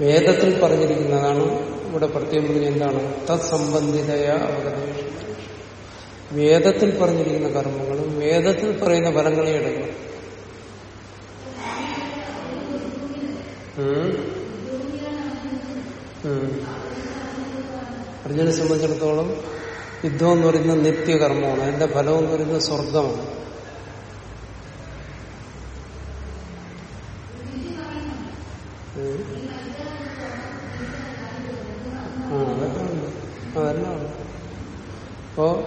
വേദത്തിൽ പറഞ്ഞിരിക്കുന്നതാണ്. ഇവിടെ പ്രത്യേകം പറഞ്ഞ എന്താണ്? തത്സംബന്ധിതയ അവഗതേഷ വേദത്തിൽ പറഞ്ഞിരിക്കുന്ന കർമ്മങ്ങളും വേദത്തിൽ പറയുന്ന ഫലങ്ങളെ. ഉം. അർജുനെ സംബന്ധിച്ചിടത്തോളം യുദ്ധം എന്ന് പറയുന്നത് നിത്യകർമ്മമാണ്. അതിന്റെ ഫലം എന്ന് പറയുന്നത് സ്വർഗമാണ് ഉം. ആ അതൊക്കെ ഉണ്ട് അതെല്ലാം ഉണ്ട് അപ്പോ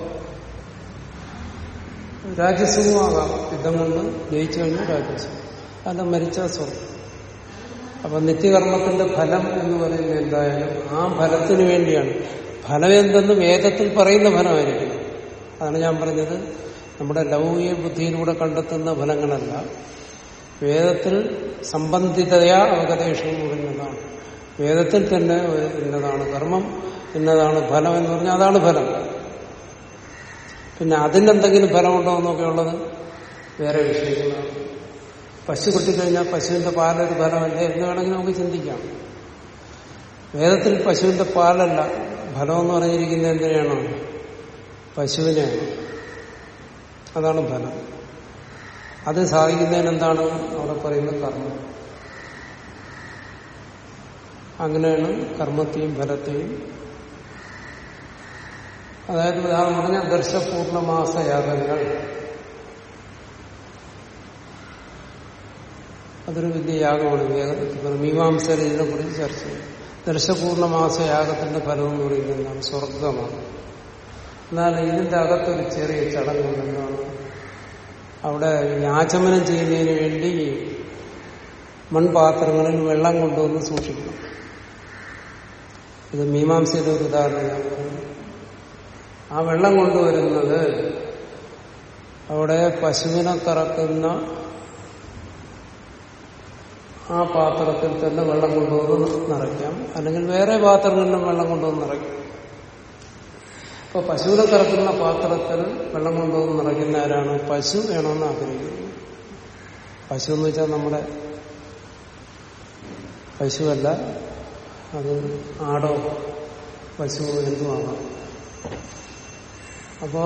രാജ്യസുഖമാകാം യുദ്ധം കൊണ്ട് ജയിച്ചു കഴിഞ്ഞാൽ രാജസ്വം അല്ല മരിച്ച സ്വർഗം. അപ്പൊ നിത്യകർമ്മത്തിന്റെ ഫലം എന്ന് പറയുന്നത് എന്തായാലും ആ ഫലത്തിന് വേണ്ടിയാണ്. ഫലം എന്തെന്ന് വേദത്തിൽ പറയുന്ന ഫലമായിരിക്കും അതാണ് ഞാൻ പറഞ്ഞത്. നമ്മുടെ ലൗകിക ബുദ്ധിയിലൂടെ കണ്ടെത്തുന്ന ഫലങ്ങളല്ല. വേദത്തിൽ സംബന്ധിതയാ അവകദേശം പറയുന്നതാണ് വേദത്തിൽ തന്നെ ഇന്നതാണ് കർമ്മം ഇന്നതാണ് ഫലം എന്ന് പറഞ്ഞാൽ അതാണ് ഫലം. പിന്നെ അതിനെന്തെങ്കിലും ഫലമുണ്ടോ എന്നൊക്കെ ഉള്ളത് വേറെ വിഷയങ്ങളാണ്. പശു കിട്ടിക്കഴിഞ്ഞാൽ പശുവിന്റെ പാലൊരു ഫലമല്ലേ എന്ന് വേണമെങ്കിൽ നമുക്ക് ചിന്തിക്കാം. വേദത്തിൽ പശുവിന്റെ പാലല്ല ഫലമെന്ന് പറഞ്ഞിരിക്കുന്നത് എന്തിനാണോ പശുവിനെയാണ്. അതാണ് ഫലം. അത് സാധിക്കുന്നതിന് എന്താണ് അവിടെ പറയുന്ന കർമ്മം? അങ്ങനെയാണ് കർമ്മത്തെയും ഫലത്തെയും അതായത് ഉദാഹരണം പറഞ്ഞാൽ ദർശപൂർണമാസയാഗങ്ങൾ അതൊരു വലിയ യാഗമാണ്. വേഗ- മീമാംസർ ഇതിനെ കുറിച്ച് ചർച്ച ചെയ്യും ദർശപൂർണമാസയാഗത്തിന്റെ ഫലം എന്ന് പറയുന്നത് എന്താണ്? സ്വർഗമാണ് എന്നാൽ ഇതിന്റെ അകത്തൊരു ചെറിയ ചടങ്ങുണ്ട് എന്താണ്? അവിടെ യാചമനം ചെയ്യുന്നതിന് വേണ്ടി മൺപാത്രങ്ങളിൽ വെള്ളം കൊണ്ടുവന്ന് സൂക്ഷിക്കണം. ഇത് മീമാംസയുടെ ഒരു ഉദാഹരണം ഞാൻ പറയുന്നു. ആ വെള്ളം കൊണ്ടുവരുന്നത് അവിടെ പശുവിനെ കറക്കുന്ന ആ പാത്രത്തിൽ തന്നെ വെള്ളം കൊണ്ടുവന്ന് നിറയ്ക്കാം. അല്ലെങ്കിൽ വേറെ പാത്രങ്ങളിലും വെള്ളം കൊണ്ടുവന്ന് നിറയ്ക്കാം. അപ്പൊ പശുവിനെ കറക്കുന്ന പാത്രത്തിൽ വെള്ളം കൊണ്ടുവന്ന് നിറയ്ക്കുന്ന ആരാണ്? പശു വേണമെന്ന് ആഗ്രഹിക്കുന്നു. പശു എന്ന് വെച്ചാൽ നമ്മുടെ പശുവല്ല അത് ആടോ പശു എന്തുമാകാം അപ്പോ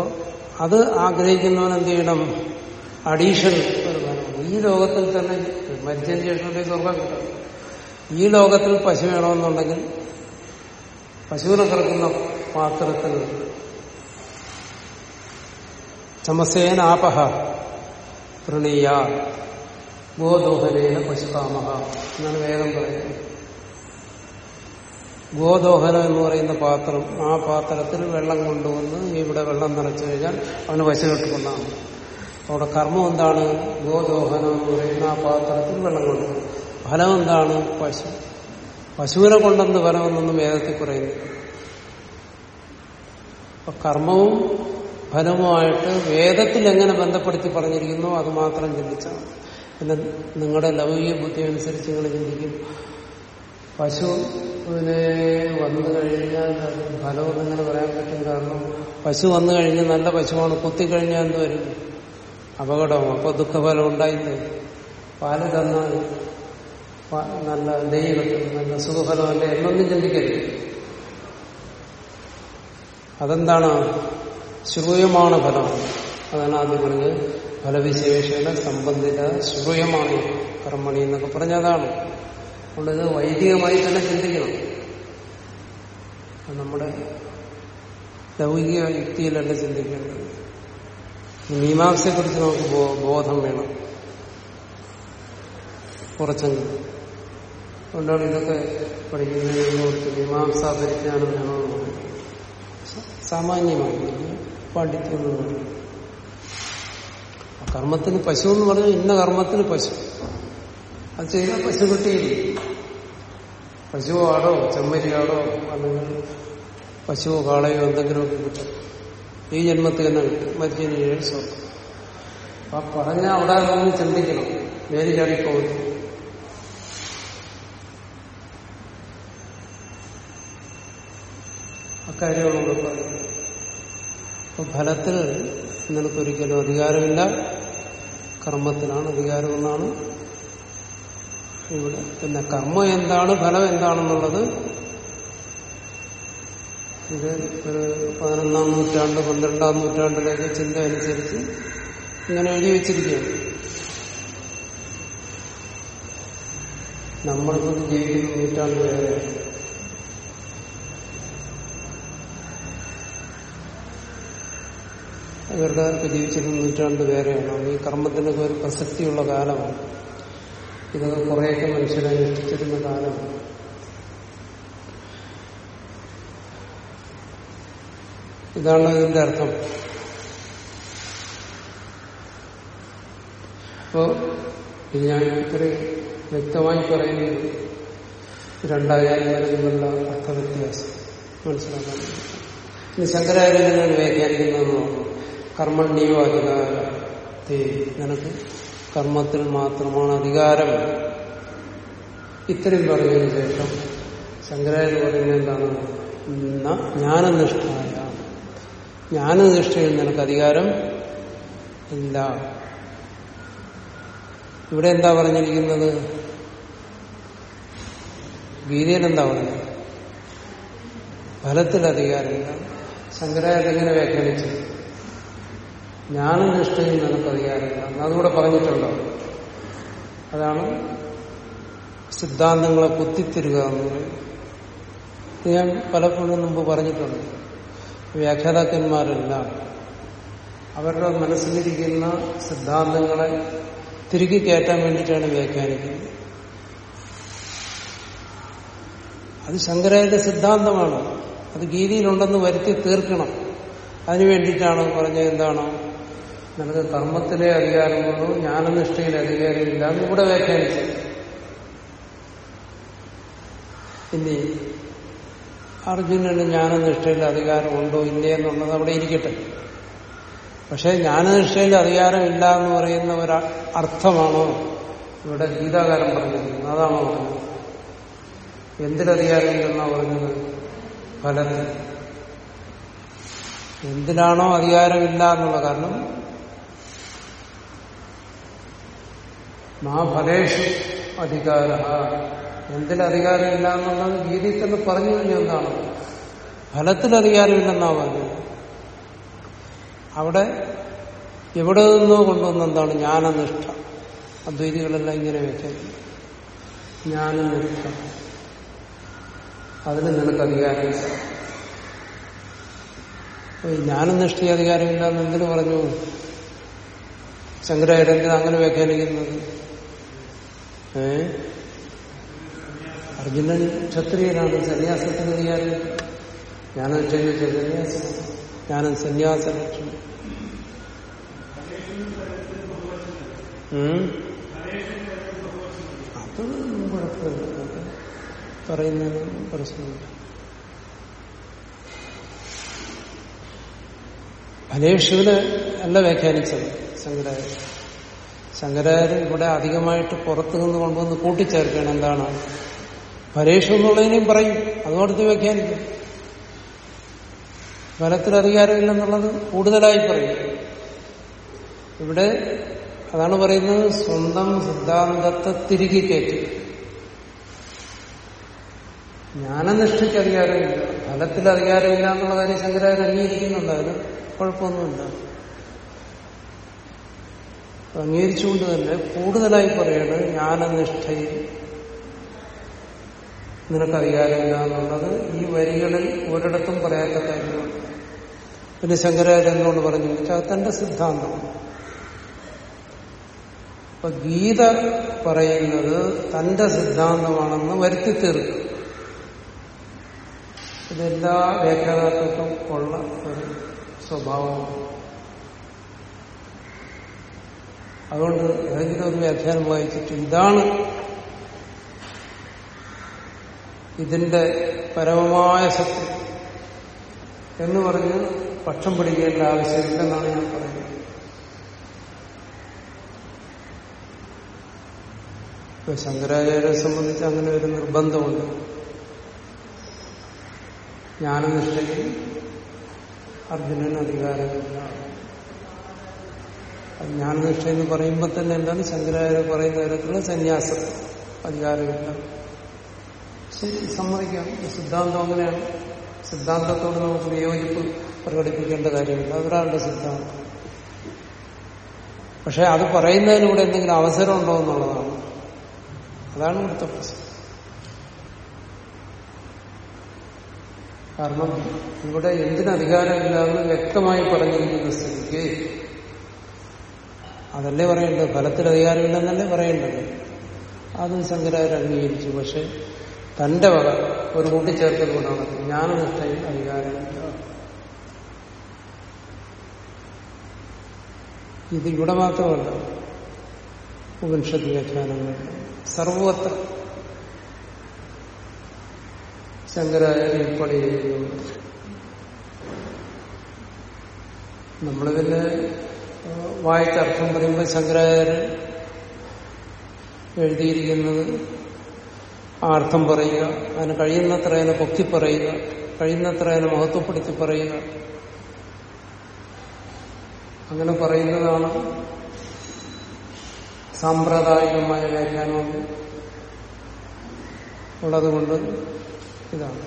അത് ആഗ്രഹിക്കുന്നവൻ എന്ത് ചെയ്യണം? കാര്യം ഈ ലോകത്തിൽ തന്നെ മരിച്ചതിന് ശേഷം സ്വർഗം ഈ ലോകത്തിൽ പശു വേണമെന്നുണ്ടെങ്കിൽ പശുവിനെ കിടക്കുന്ന പാത്രത്തിൽ ചമസേന ആപഹ പ്രണീയ ഗോദോഹനേന പശുകാമഹ എന്നാണ് വേദം പറയുന്നത്. ഗോദോഹനം എന്ന് പറയുന്ന പാത്രം ആ പാത്രത്തിൽ വെള്ളം കൊണ്ടുവന്ന് ഇവിടെ വെള്ളം നിറച്ചു കഴിഞ്ഞാൽ അവന് പശു കെട്ടുകൊണ്ടാണ് അവിടെ കർമ്മം എന്താണ്? ഗോദോഹനം എന്ന് പറയുന്ന ആ പാത്രത്തിൽ വെള്ളം കൊണ്ടുവന്നു. ഫലം എന്താണ്? പശു. പശുവിനെ കൊണ്ടെന്ന് ഫലമെന്നൊന്നും വേദത്തിൽ പറയുന്നു അപ്പൊ കർമ്മവും ഫലവുമായിട്ട് വേദത്തിൽ എങ്ങനെ ബന്ധപ്പെടുത്തി പറഞ്ഞിരിക്കുന്നു അതുമാത്രം മാത്രം ചിന്തിച്ചാൽ പിന്നെ നിങ്ങളുടെ ലൗകിക ബുദ്ധി അനുസരിച്ച് നിങ്ങൾ ചിന്തിക്കും. പശുവിനെ വന്നു കഴിഞ്ഞാൽ ഫലവും നിങ്ങൾ പറയാൻ പറ്റും. കാരണം പശു വന്നു കഴിഞ്ഞാൽ നല്ല പശുവാണ്. കുത്തിക്കഴിഞ്ഞാൽ എന്ത് വരും? അപകടവും. അപ്പൊ ദുഃഖഫലം ഉണ്ടായില്ലേ? പാൽ തന്നാൽ നല്ല കിട്ടും. നല്ല സുഖഫലമല്ലേ എന്നൊന്നും ചിന്തിക്കരുത്. അതെന്താണ്? ശ്രൂയമാണ് ഫലം. അതാണ് ആദ്യം പറഞ്ഞത്. ഫലവിശേഷണ സംബന്ധിത ശ്രൂയമാണ് കർമ്മണി എന്നൊക്കെ പറഞ്ഞതാണ് ഇത് വൈദികമായി തന്നെ ചിന്തിക്കണം. നമ്മുടെ ലൗകിക യുക്തിയിലല്ല ചിന്തിക്കേണ്ടത്. മീമാംസയെക്കുറിച്ച് നമുക്ക് ബോ- ബോധം വേണം. കുറച്ചെങ്കിലും അതുകൊണ്ടാണ് ഇതൊക്കെ പഠിക്കുന്നതിന് മീമാംസ പരിജ്ഞാനം വേണമെന്ന് പറയുന്നത് സാമാന്യമായി പാണ്ഡിത്യം എന്ന് പറയുന്നത് കർമ്മത്തിന് പശു എന്ന് പറഞ്ഞാൽ ഇന്ന കർമ്മത്തിന് പശു. അത് ചെയ്താൽ പശു കിട്ടിയില്ല പശുവോ ആടോ ചെമ്മരിയാടോ അല്ലെങ്കിൽ പശുവോ കാളയോ എന്തെങ്കിലുമൊക്കെ കിട്ടും. ഈ ജന്മത്തിൽ തന്നെ കിട്ടും. മരിച്ചതിന് ഏഴ് സ്വർഗം. ആ പറഞ്ഞ അവിടെ നിന്ന് ചിന്തിക്കണം. മേരി ചാടിപ്പോകുന്നു അക്കാര്യമാണ് പറയുന്നത് അപ്പൊ ഫലത്തിൽ നിനക്കൊരിക്കലും അധികാരമില്ല. കർമ്മത്തിലാണ് അധികാരമെന്നാണ് ഇവിടെ പിന്നെ കർമ്മം എന്താണ് ഫലം എന്താണെന്നുള്ളത് ഇത് ഒരു പതിനൊന്നാം നൂറ്റാണ്ട് പന്ത്രണ്ടാം നൂറ്റാണ്ടിലേക്ക് ചിന്ത അനുസരിച്ച് ഇങ്ങനെ എഴുതി വെച്ചിരിക്കുകയാണ്. നമ്മളിപ്പോൾ ജീവിക്കുന്ന നൂറ്റാണ്ട് വരെ ഇവരുടെ ജീവിച്ചിരുന്ന നൂറ്റാണ്ട് വേറെയാണ് ഈ കർമ്മത്തിനൊക്കെ ഒരു പ്രസക്തിയുള്ള കാലമാണ്. ഇതൊക്കെ കുറേയൊക്കെ മനുഷ്യരെ അനുഷ്ഠിച്ചിരുന്ന കാലം. ഇതാണ് ഇതിന്റെ അർത്ഥം. അപ്പോ ഞാൻ ഇത്രയും വ്യക്തമായി പറയുന്നത് രണ്ടായാലും തമ്മിലുള്ള അർത്ഥവ്യത്യാസം. മനസ്സിലാക്കാൻ. ഇനി ശങ്കരാചാര്യങ്ങൾ വ്യാഖ്യാനിക്കുന്നതെന്ന് പറഞ്ഞു കർമ്മണ്യോ അധികാര നിനക്ക് കർമ്മത്തിൽ മാത്രമാണ് അധികാരം. ഇത്രയും പറഞ്ഞതിന് ശേഷം ശങ്കരാചാര്യ പറയുന്നത് എന്താണ്? ജ്ഞാനനിഷ്ഠായ ജ്ഞാനനിഷ്ഠയിൽ നിനക്ക് അധികാരം ഇല്ല. ഇവിടെ എന്താ പറഞ്ഞിരിക്കുന്നത്? ഗീതയിൽ എന്താ പറഞ്ഞത്? ഫലത്തിൽ അധികാരമില്ല. ശങ്കരാചാര്യ എങ്ങനെ വ്യാഖ്യാനിച്ചു? ജ്ഞാനനിഷ്ഠയിൽ നിഷ്ഠയും നിനക്കറിയാറില്ല എന്നതുകൂടെ പറഞ്ഞിട്ടുണ്ടോ? അതാണ് സിദ്ധാന്തങ്ങളെ കുത്തിത്തരുക എന്ന് ഞാൻ പലപ്പോഴും മുമ്പ് പറഞ്ഞിട്ടുണ്ട്. വ്യാഖ്യാതാക്കന്മാരെല്ലാം. അവരുടെ മനസ്സിലിരിക്കുന്ന സിദ്ധാന്തങ്ങളെ തിരികെ കയറ്റാൻ വേണ്ടിയിട്ടാണ് വ്യാഖ്യാനിക്കുന്നത്. അത് ശങ്കരായന്റെ സിദ്ധാന്തമാണ്. അത് ഗീതിയിലുണ്ടെന്ന് വരുത്തി തീർക്കണം. അതിനു വേണ്ടിയിട്ടാണ് പറഞ്ഞത് എന്താണ്? നിനക്ക് കർമ്മത്തിലെ അധികാരമുള്ളൂ ജ്ഞാനനിഷ്ഠയിലെ അധികാരമില്ല എന്ന് ഇവിടെ വ്യാഖ്യാനിച്ചു. ഇനി അർജുനന് ജ്ഞാനനിഷ്ഠയിൽ അധികാരമുണ്ടോ ഇല്ലേ എന്നുള്ളത് അവിടെ ഇരിക്കട്ടെ. പക്ഷെ ജ്ഞാനനിഷ്ഠയിൽ അധികാരമില്ല എന്ന് പറയുന്ന ഒരു അർത്ഥമാണോ ഇവിടെ ഗീതാകാരം പറഞ്ഞിരിക്കുന്നത്? അതാണോ പറഞ്ഞത്? എന്തിലധികാരമില്ലെന്നാ പറഞ്ഞത്? ഫലത്തിൽ. എന്തിനാണോ അധികാരമില്ല എന്നുള്ള കാരണം മാ ഫലേഷു അധികാര എന്തിൽ അധികാരമില്ല എന്നുള്ളത് ഗീതയിൽ തന്നെ പറഞ്ഞു കഴിഞ്ഞാൽ എന്താണ്? ഫലത്തിൽ അധികാരമില്ലെന്നാ പറഞ്ഞത് അവിടെ എവിടെ നിന്നോ കൊണ്ടുവന്ന എന്താണ്? ജ്ഞാനനിഷ്ഠ. അദ്വൈതികളെല്ലാം ഇങ്ങനെ വെച്ചത് ജ്ഞാനനിഷ്ഠ. അതിന് നിനക്ക് അധികാരമില്ല ജ്ഞാനനിഷ്ഠ അധികാരമില്ല എന്ന് എന്തിനു പറഞ്ഞു? ശങ്കരാചാര്യത്തിന് അങ്ങനെ വ്യാഖ്യാനിക്കുന്നത്. ഏ? അർജുനൻ ക്ഷത്രിയനാണ് സന്യാസത്തിന് അധികാരം ജ്ഞാനം ചോദിച്ച സന്യാസം ജ്ഞാനം സന്യാസ. ലക്ഷണം അതൊന്നും അത് കുഴപ്പമില്ല പറയുന്നതിന് പ്രശ്നമില്ല. ഫലേഷുവിനെ അല്ല വ്യാഖ്യാനിച്ചത് ശങ്കരാചാര്യ. ശങ്കരാചാര്യ ഇവിടെ അധികമായിട്ട് പുറത്തു നിന്ന് കൊണ്ടുവന്ന് കൂട്ടിച്ചേർക്കുകയാണ്. എന്താണ്? പരീക്ഷ എന്നുള്ളതിനെയും പറയും അതോടത്ത് വ്യാഖ്യാനിക്കും. ഫലത്തിൽ അധികാരമില്ലെന്നുള്ളത് കൂടുതലായി പറയും. ഇവിടെ അതാണ് പറയുന്നത് സ്വന്തം സിദ്ധാന്തത്തെ തിരികെ കയറ്റി. ജ്ഞാനനിഷ്ഠയ്ക്ക് അധികാരമില്ല. ഫലത്തിൽ അധികാരമില്ല എന്നുള്ള കാര്യം ശങ്കരാചാര്യ അംഗീകരിക്കുന്നുണ്ടായാലും കുഴപ്പമൊന്നുമില്ല. അംഗീകരിച്ചുകൊണ്ട് തന്നെ കൂടുതലായി പറയണത് ജ്ഞാനനിഷ്ഠയിൽ. നിനക്ക് അധികാരമില്ല എന്നുള്ളത് ഈ വരികളിൽ ഒരിടത്തും പറയാത്ത കാര്യമാണ്. പിന്നെ ശങ്കരാചാര്യ എന്നോട് പറഞ്ഞു വെച്ചാൽ തന്റെ സിദ്ധാന്തമാണ് അപ്പൊ ഗീത പറയുന്നത് തന്റെ സിദ്ധാന്തമാണെന്ന് വരുത്തി തീർക്കും ഇതെല്ലാ വ്യാഖ്യാതാക്കൾക്കും ഉള്ള ഒരു സ്വഭാവമാണ്. അതുകൊണ്ട് ഏതെങ്കിലും ഒരു വ്യാഖ്യാനം വായിച്ചിട്ട് ഇതാണ് ഇതിന്റെ പരമമായ സത്യം എന്ന് പറഞ്ഞ് പക്ഷം പിടിക്കേണ്ട ആവശ്യമില്ലെന്നാണ് ഞാൻ പറയുന്നത്. ഇപ്പൊ ശങ്കരാചാര്യരെ സംബന്ധിച്ച് അങ്ങനെ ഒരു നിർബന്ധമുണ്ട്. ജ്ഞാനനിഷ്ഠയിൽ അർജുനന് അധികാരമില്ല. ജ്ഞാനനിഷ്ഠ എന്ന് പറയുമ്പോൾ തന്നെ എന്താണ്? ശങ്കരാചാര്യ പറയുന്ന തരത്തിലുള്ള സന്യാസം അധികാരമില്ല സമ്മതിക്കാം. സിദ്ധാന്തം അങ്ങനെയാണ്. സിദ്ധാന്തത്തോട് നമുക്ക് വിയോജിപ്പ് പ്രകടിപ്പിക്കേണ്ട കാര്യമില്ല. അതൊരാളുടെ സിദ്ധാന്തം. പക്ഷെ അത് പറയുന്നതിലൂടെ എന്തെങ്കിലും അവസരം ഉണ്ടോ എന്നുള്ളതാണ്. അതാണ് ഇവിടുത്തെ പ്രശ്നം. കാരണം ഇവിടെ എന്തിന് അധികാരമില്ലാന്ന് വ്യക്തമായി പറഞ്ഞിരിക്കുന്ന സ്ഥിതിക്ക് അതല്ലേ പറയേണ്ടത്? ഫലത്തിൽ അധികാരമില്ലെന്നല്ലേ പറയേണ്ടത്? അത് ശങ്കരാചാര്യ അംഗീകരിച്ചു. പക്ഷെ തന്റെ വക ഒരു കൂട്ടിച്ചേർക്കൽ കൊണ്ടാണ് ജ്ഞാനനിഷ്ഠയിൽ അധികാരമില്ല ഇത് ഇവിടെ മാത്രമല്ല ഉപനിഷത്ത് വ്യാഖ്യാനങ്ങൾ സർവത്ര ശങ്കരാചാര്യ പണി ചെയ്യുന്നു. വായിച്ച അർത്ഥം പറയുമ്പോൾ ശങ്കരാചാര്യൻ എഴുതിയിരിക്കുന്നത് ആ അർത്ഥം പറയുക. അതിന് കഴിയുന്നത്ര അതിനെ പൊക്കി പറയുക. കഴിയുന്നത്ര അതിനെ മഹത്വപ്പെടുത്തി പറയുക. അങ്ങനെ പറയുന്നതാണ് സാമ്പ്രദായികമായ വ്യാഖ്യാനവും ഉള്ളതുകൊണ്ട് ഇതാണ്.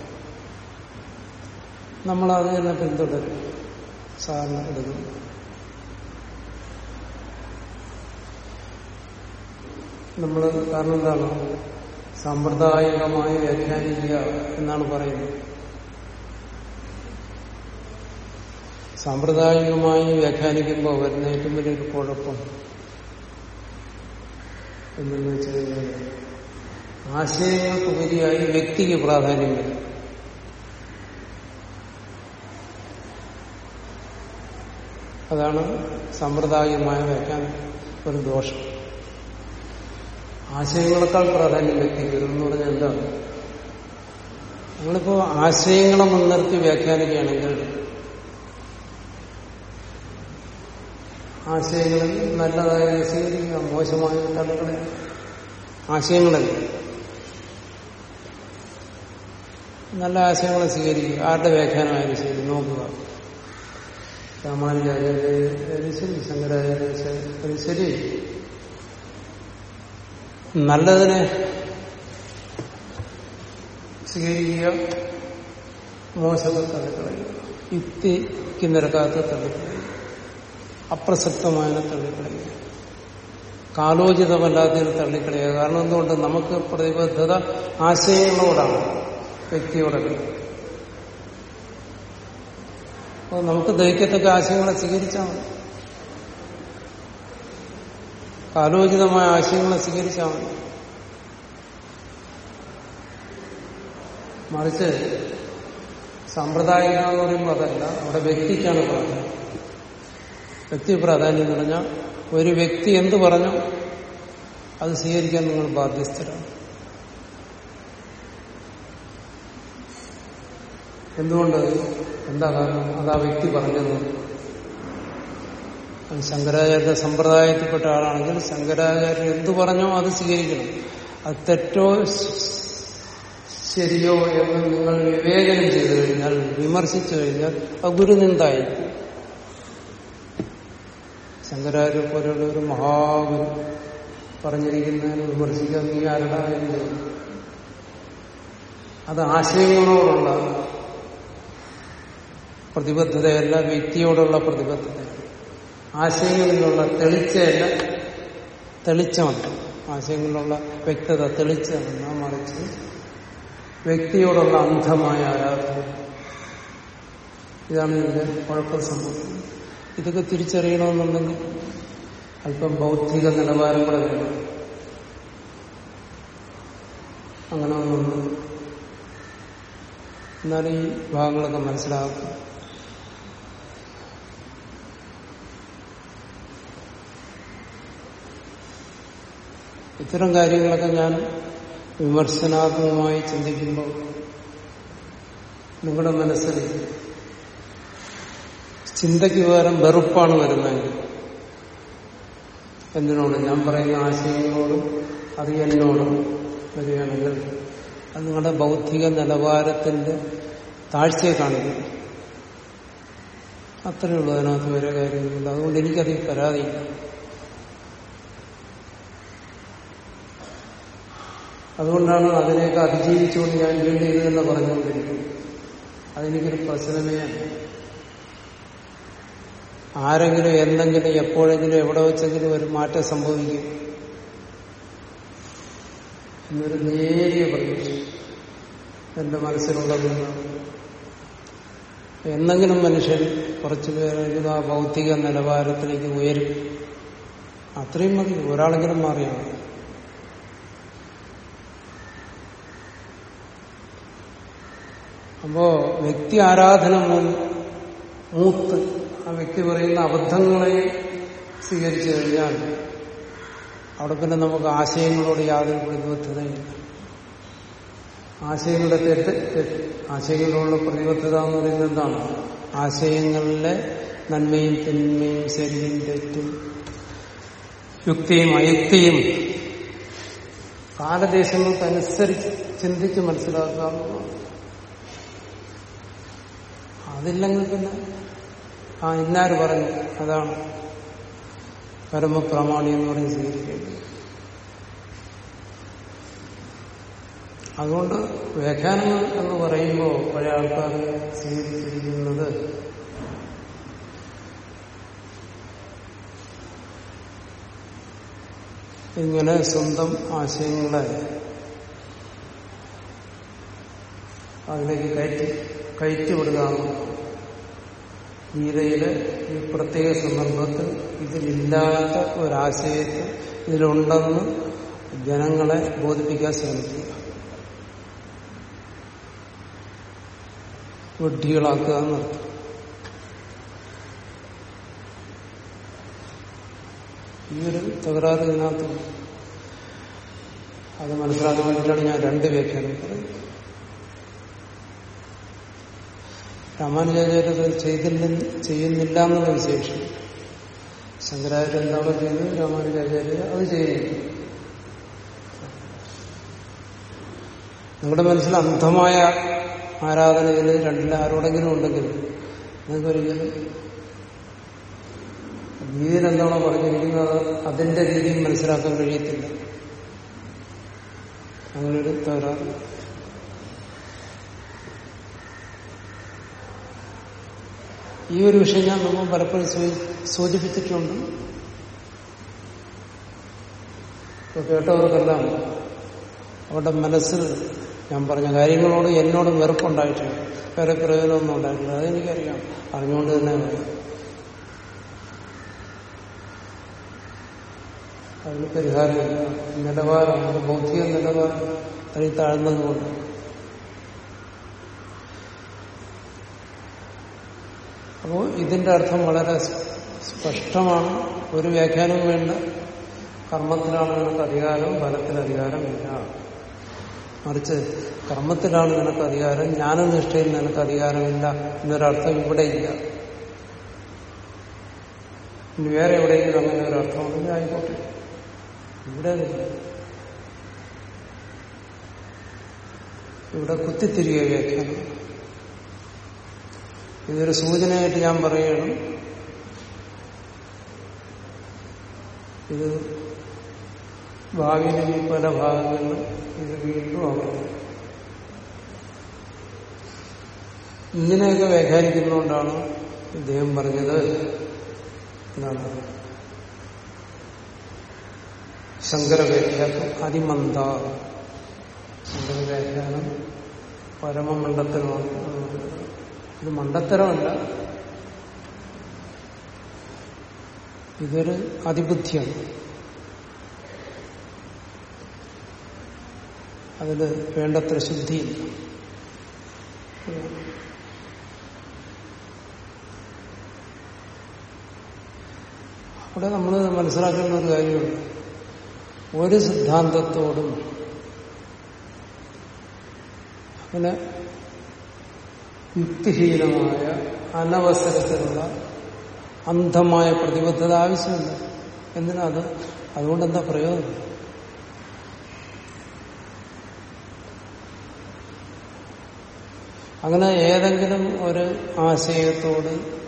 നമ്മളത് തന്നെ പിന്തുടരും. സാധാരണ എടുക്കുന്നു. നമ്മൾ കാരണം എന്താണ്? സാമ്പ്രദായികമായി വ്യാഖ്യാനിക്കുക എന്നാണ് പറയുന്നത്. സാമ്പ്രദായികമായി വ്യാഖ്യാനിക്കുമ്പോൾ വരുന്ന ഏറ്റവും വലിയൊരു കുഴപ്പം എന്തെന്ന് വെച്ച് കഴിഞ്ഞാൽ ആശയങ്ങൾക്കുപരിയായി വ്യക്തിക്ക് പ്രാധാന്യം വരും. അതാണ് സമ്പ്രദായികമായ വ്യാഖ്യാനം. ഒരു ദോഷം. ആശയങ്ങളെക്കാൾ പ്രാധാന്യം വ്യക്തിക്ക് വരും എന്ന് പറഞ്ഞാൽ എന്താണ്? നമ്മളിപ്പോ ആശയങ്ങളെ മുൻനിർത്തി വ്യാഖ്യാനിക്കുകയാണെങ്കിൽ ആശയങ്ങളിൽ നല്ലതായ സ്വീകരിക്കുക മോശമായ തലകളെ ആശയങ്ങളല്ല? നല്ല ആശയങ്ങളെ സ്വീകരിക്കുക ആരുടെ വ്യാഖ്യാനമായാലും ശരി നോക്കുക. രാമാനുജാചാര്യ ശരി ശങ്കരാചാര്യ ശരി. നല്ലതിനെ സ്വീകരിക്കുക മോശത്തെ തള്ളിക്കളയുക. യുക്തിക്ക് നിരക്കാത്ത തള്ളിക്കളയുക. അപ്രസക്തമായ തള്ളിക്കളയുക. കാലോചിതമല്ലാത്തതിന് തള്ളിക്കളയുക. കാരണം എന്തുകൊണ്ട്? നമുക്ക് പ്രതിബദ്ധത ആശയങ്ങളോടാണ് വ്യക്തിയോടൊക്കെ അപ്പോൾ നമുക്ക് ദഹിക്കത്തക്ക ആശയങ്ങളെ സ്വീകരിച്ചാൽ മതി. കാലോചിതമായ ആശയങ്ങളെ സ്വീകരിച്ചാൽ മതി. മറിച്ച് സാമ്പ്രദായിക എന്ന് പറയുമ്പോൾ അതല്ല അവിടെ വ്യക്തിക്കാണ് പ്രാധാന്യം വ്യക്തി പ്രാധാന്യം എന്ന് പറഞ്ഞാൽ ഒരു വ്യക്തി എന്ത് പറഞ്ഞു അത് സ്വീകരിക്കാൻ നിങ്ങൾ ബാധ്യസ്ഥരാണ്. എന്തുകൊണ്ട്? എന്താ കാരണം? അത് ആ വ്യക്തി പറഞ്ഞത്. ശങ്കരാചാര്യ സമ്പ്രദായത്തിൽപ്പെട്ട ആളാണെങ്കിൽ ശങ്കരാചാര്യർ എന്തു പറഞ്ഞോ അത് സ്വീകരിക്കണം. അത് തെറ്റോ ശരിയോ എന്ന് നിങ്ങൾ വിവേചനം ചെയ്തു കഴിഞ്ഞാൽ വിമർശിച്ചു കഴിഞ്ഞാൽ അത് ഗുരുനിന്ദായി ശങ്കരാചാര്യ പോലെയുള്ള ഒരു മഹാഗുരു പറഞ്ഞിരിക്കുന്നതിന് വിമർശിക്കാൻ നീ ആരുടെ അത് ആശയങ്ങളോടുള്ള പ്രതിബദ്ധതയല്ല വ്യക്തിയോടുള്ള പ്രതിബദ്ധത ആശയങ്ങളിലുള്ള തെളിച്ചയല്ല തെളിച്ചമല്ല. ആശയങ്ങളിലുള്ള വ്യക്തത തെളിച്ചമല്ല. മറിച്ച് വ്യക്തിയോടുള്ള അന്ധമായ ആരാധന. ഇതാണ് ഇതിന്റെ കുഴപ്പം സംഭവിക്കുന്നത്. ഇതൊക്കെ തിരിച്ചറിയണമെന്നുണ്ടെങ്കിൽ അല്പം ബൗദ്ധിക നിലവാരം കൂടെ വേണം. അങ്ങനെ ഒന്നുണ്ട് എന്നാൽ ഈ ഭാഗങ്ങളൊക്കെ മനസ്സിലാക്കും. ഇത്തരം കാര്യങ്ങളൊക്കെ ഞാൻ വിമർശനാത്മകമായി ചിന്തിക്കുമ്പോൾ നിങ്ങളുടെ മനസ്സിൽ ചിന്തയ്ക്ക് പകരം വെറുപ്പാണ് വരുന്നതെങ്കിൽ എന്തിനോട് ഞാൻ പറയുന്ന ആശയങ്ങളോടും അത് എന്നോടും വരികയാണെങ്കിൽ അത് നിങ്ങളുടെ ബൗദ്ധിക നിലവാരത്തിന്റെ താഴ്ചയെ കാണിക്കുന്നു. അത്രയുള്ളൂ അതിനകത്ത് വരെ കാര്യങ്ങളുണ്ട് അതുകൊണ്ട് എനിക്കതിൽ പരാതിയില്ല. അതുകൊണ്ടാണ് അതിനെയൊക്കെ അതിജീവിച്ചുകൊണ്ട് ഞാൻ വീണ്ടും ഇത് തന്നെ പറഞ്ഞുകൊണ്ടിരിക്കുന്നത്. അതെനിക്കൊരു പ്രശ്നമേ ആരെങ്കിലും എന്തെങ്കിലും എപ്പോഴെങ്കിലും എവിടെ വെച്ചെങ്കിലും ഒരു മാറ്റം സംഭവിക്കും. എന്നൊരു നേരിയ പ്രതീക്ഷ എന്റെ മനസ്സിലുള്ളതെന്ന് എന്നെങ്കിലും മനുഷ്യൻ കുറച്ചു പേരെങ്കിലും ആ ഭൗതിക നിലവാരത്തിലേക്ക് ഉയരും. അത്രയും മതി. ഒരാളെങ്കിലും മാറിയാണ് അപ്പോ വ്യക്തി ആരാധന മൂത്ത് ആ വ്യക്തി പറയുന്ന അബദ്ധങ്ങളെ സ്വീകരിച്ചു കഴിഞ്ഞാൽ അവിടെ പിന്നെ നമുക്ക് ആശയങ്ങളോട് യാതൊരു പ്രതിബദ്ധതയില്ല. ആശയങ്ങളുടെ തെറ്റ് ആശയങ്ങളോടുള്ള പ്രതിബദ്ധത എന്ന് പറയുന്നത് എന്താണ്? ആശയങ്ങളിലെ നന്മയും തിന്മയും ശരിയും തെറ്റും യുക്തിയും അയുക്തിയും കാലദേശങ്ങൾക്കനുസരിച്ച് ചിന്തിച്ച് മനസ്സിലാക്കുക. അതില്ലെങ്കിൽ പിന്നെ? ആ ഇന്നാര് പറഞ്ഞു? അതാണ് പരമപ്രമാണി എന്ന് പറഞ്ഞ് സ്വീകരിക്കേണ്ടത്. അതുകൊണ്ട് വ്യാഖ്യാനങ്ങൾ എന്ന് പറയുമ്പോൾ പഴയ ആൾക്കാർ സ്വീകരിച്ചിരിക്കുന്നത് ഇങ്ങനെ സ്വന്തം ആശയങ്ങളെ അതിലേക്ക് കയറ്റി കയറ്റിവിടുക ഗീതയിലെ ഈ പ്രത്യേക സന്ദർഭത്തിൽ ഇതിലില്ലാത്ത ഒരാശയത്തെ ഇതിലുണ്ടെന്ന് ജനങ്ങളെ ബോധിപ്പിക്കാൻ ശ്രമിക്കുക. വിഡ്ഢികളാക്കുക എന്നർത്ഥം ഈ ഒരു തകരാറ് ഇതിനകത്ത് അത് മനസ്സിലാക്കാൻ വേണ്ടിയിട്ടാണ് ഞാൻ രണ്ട് വ്യാഖ്യാനം പറയുന്നത് രാമാനുജാചാര്യർ ചെയ്തില്ല ചെയ്യുന്നില്ല എന്നുള്ള വിശേഷം. ശങ്കരാചാര്യ എന്താണോ ചെയ്യുന്നത് രാമാനുജാചാര്യ അത് ചെയ്യുന്നു. നിങ്ങളുടെ മനസ്സിൽ അന്ധമായ ആരാധനയിൽ രണ്ടിൽ ആരോടെങ്കിലും ഉണ്ടെങ്കിൽ നിങ്ങൾക്ക് ഒരിക്കലും ഗീതയിൽ എന്താണോ പറഞ്ഞിരിക്കുന്നത് അതിന്റെ രീതിയിൽ മനസ്സിലാക്കാൻ കഴിയത്തില്ല. ഒരു തകരാറ് ഈ ഒരു വിഷയം ഞാൻ നമ്മൾ പലപ്പോഴും സൂചിപ്പിച്ചിട്ടുണ്ട്. ഇപ്പൊ കേട്ടവർക്കെല്ലാം അവരുടെ മനസ്സിൽ ഞാൻ പറഞ്ഞ കാര്യങ്ങളോട് എന്നോട് വെറുപ്പുണ്ടായിട്ടില്ല. വേറെ പ്രയോജനമൊന്നും ഉണ്ടായിട്ടില്ല. അതെനിക്കറിയാം. അറിഞ്ഞുകൊണ്ട് തന്നെ അതിന് പരിഹാരമില്ല. നിലവാരം ബൗദ്ധിക നിലവാരം അതിൽ താഴ്ന്നതുകൊണ്ട് അപ്പോൾ ഇതിന്റെ അർത്ഥം വളരെ സ്പഷ്ടമാണ്. ഒരു വ്യാഖ്യാനവും വേണ്ട. കർമ്മത്തിലാണ് നിനക്ക് അധികാരം ഫലത്തിന് അധികാരമില്ല മറിച്ച് കർമ്മത്തിലാണ് നിനക്ക് അധികാരം ജ്ഞാനനിഷ്ഠയിൽ നിനക്ക് അധികാരമില്ല എന്നൊരർത്ഥം ഇവിടെ ഇല്ല. ഇനി വേറെ എവിടെയെങ്കിലും അങ്ങനെ ഒരു അർത്ഥമുണ്ടെങ്കിൽ ആയിക്കോട്ടെ. ഇവിടെ. ഇവിടെ കുത്തിത്തിരികെ വ്യാഖ്യാനം. ഇതൊരു സൂചനയായിട്ട് ഞാൻ പറയുകയാണ് ഇത് ഭാവിയിൽ ഇനി പല ഭാഗങ്ങളിലും ഇത് വീണ്ടും ആവർത്തിക്കും. ഇങ്ങനെയൊക്കെ വ്യാഖ്യാനിക്കുന്നതുകൊണ്ടാണ് ഇദ്ദേഹം പറഞ്ഞത് എന്നാണ്. ശങ്കര വ്യാഖ്യാനം അതിമന്ത ശങ്കര വ്യാഖ്യാനം പരമമണ്ഡത്തരമാണ് ഇത് മണ്ടത്തരമല്ല. ഇതൊരു അതിബുദ്ധിയാണ്. അതിന് വേണ്ടത്ര ശുദ്ധിയില്ല. അവിടെ നമ്മൾ മനസ്സിലാക്കേണ്ട ഒരു കാര്യമുണ്ട്. ഒരു സിദ്ധാന്തത്തോടും അങ്ങനെ യുക്തിഹീനമായ അനവസരത്തിലുള്ള അന്ധമായ പ്രതിബദ്ധത ആവശ്യമില്ല. എന്തിനാ അത്? അതുകൊണ്ട് എന്താ പ്രയോജനം? അങ്ങനെ ഏതെങ്കിലും ഒരു ആശയത്തോട്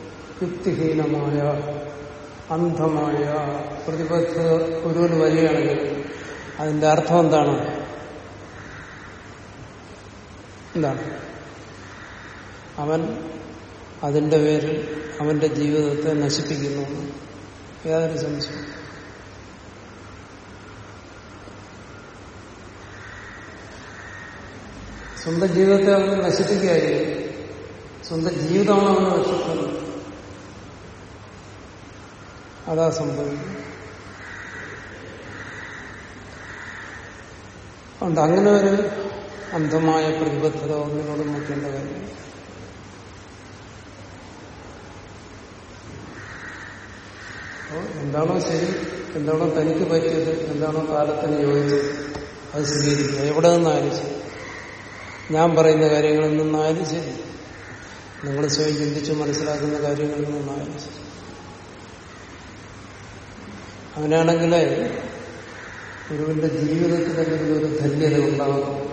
യുക്തിഹീനമായ അന്ധമായ പ്രതിബദ്ധത ഒരുവൻ വരികയാണെങ്കിൽ അതിന്റെ അർത്ഥം എന്താണ്? എന്താണ്? അവൻ അതിന്റെ പേരിൽ അവന്റെ ജീവിതത്തെ നശിപ്പിക്കുന്നു യാതൊരു സംശയം സ്വന്തം ജീവിതത്തെ അവന് നശിപ്പിക്കുകയായി സ്വന്തം ജീവിതമാണ് അവന് നശിക്കുന്നത് അതാ സംഭവിക്കുന്നത് അതുകൊണ്ട് അങ്ങനെ ഒരു അന്ധമായ പ്രതിബദ്ധത ഒന്നിനോട് നോക്കേണ്ട കാര്യം എന്താണോ ശരി എന്താണോ തനിക്ക് പറ്റിയത് എന്താണോ കാലത്തിന് യോജിച്ചത് അത് സ്വീകരിക്കുക. എവിടെ നിന്നായാലും ശരി ഞാൻ പറയുന്ന കാര്യങ്ങളിൽ നിന്നായാലും ശരി നിങ്ങൾ സ്വയം ചിന്തിച്ച് മനസ്സിലാക്കുന്ന കാര്യങ്ങളിൽ നിന്നായാലും ശരി അങ്ങനെയാണെങ്കിൽ ഗുരുവിന്റെ ജീവിതത്തിൽ എന്തെങ്കിലും ഒരു ധന്യത ഉണ്ടാകും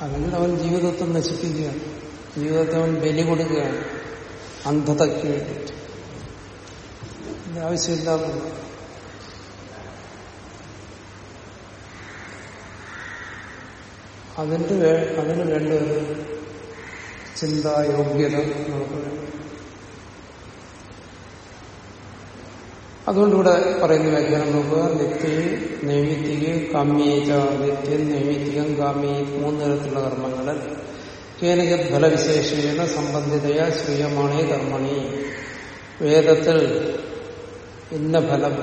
അല്ലെങ്കിൽ അവൻ ജീവിതത്തെ നശിപ്പിക്കുകയാണ്. ജീവിതത്തെ അവൻ ബലി കൊടുക്കുകയാണ്. അന്ധതയ്ക്ക് വേണ്ടിയിട്ട്. ഇതിന്റെ അതിന്റെ അതിന് വേണ്ട ഒരു ചിന്തായോഗ്യത നമുക്ക് വേണം. അതുകൊണ്ട് ഇവിടെ പറയുന്ന വ്യാഖ്യാനം നോക്കുക. നിത്യം നൈമിത്തികം കാമ്യേച്ച നിത്യം നൈമിത്തികം കാമ്യ മൂന്ന് തരത്തിലുള്ള കർമ്മങ്ങൾ കേനക ഫലവിശേഷേണ സംബന്ധിതയ ശ്രീയമാണേ കർമ്മണി. വേദത്തിൽ ഇന്ന ഫലം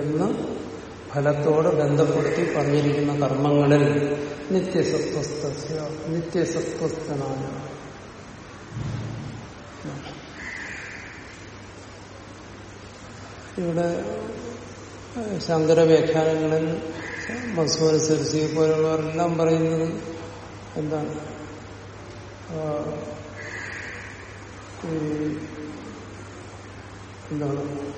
എന്ന് ഫലത്തോട് ബന്ധപ്പെടുത്തി പറഞ്ഞിരിക്കുന്ന കർമ്മങ്ങളിൽ നിത്യസത്വസ്ഥ നിത്യസത്വസ്ഥനായ ഇവിടെ ശങ്കര വ്യാഖ്യാനങ്ങളിൽ മസൂര സരസി പോലുള്ളവരെല്ലാം പറയുന്നത് എന്താണ്? എന്താണ്?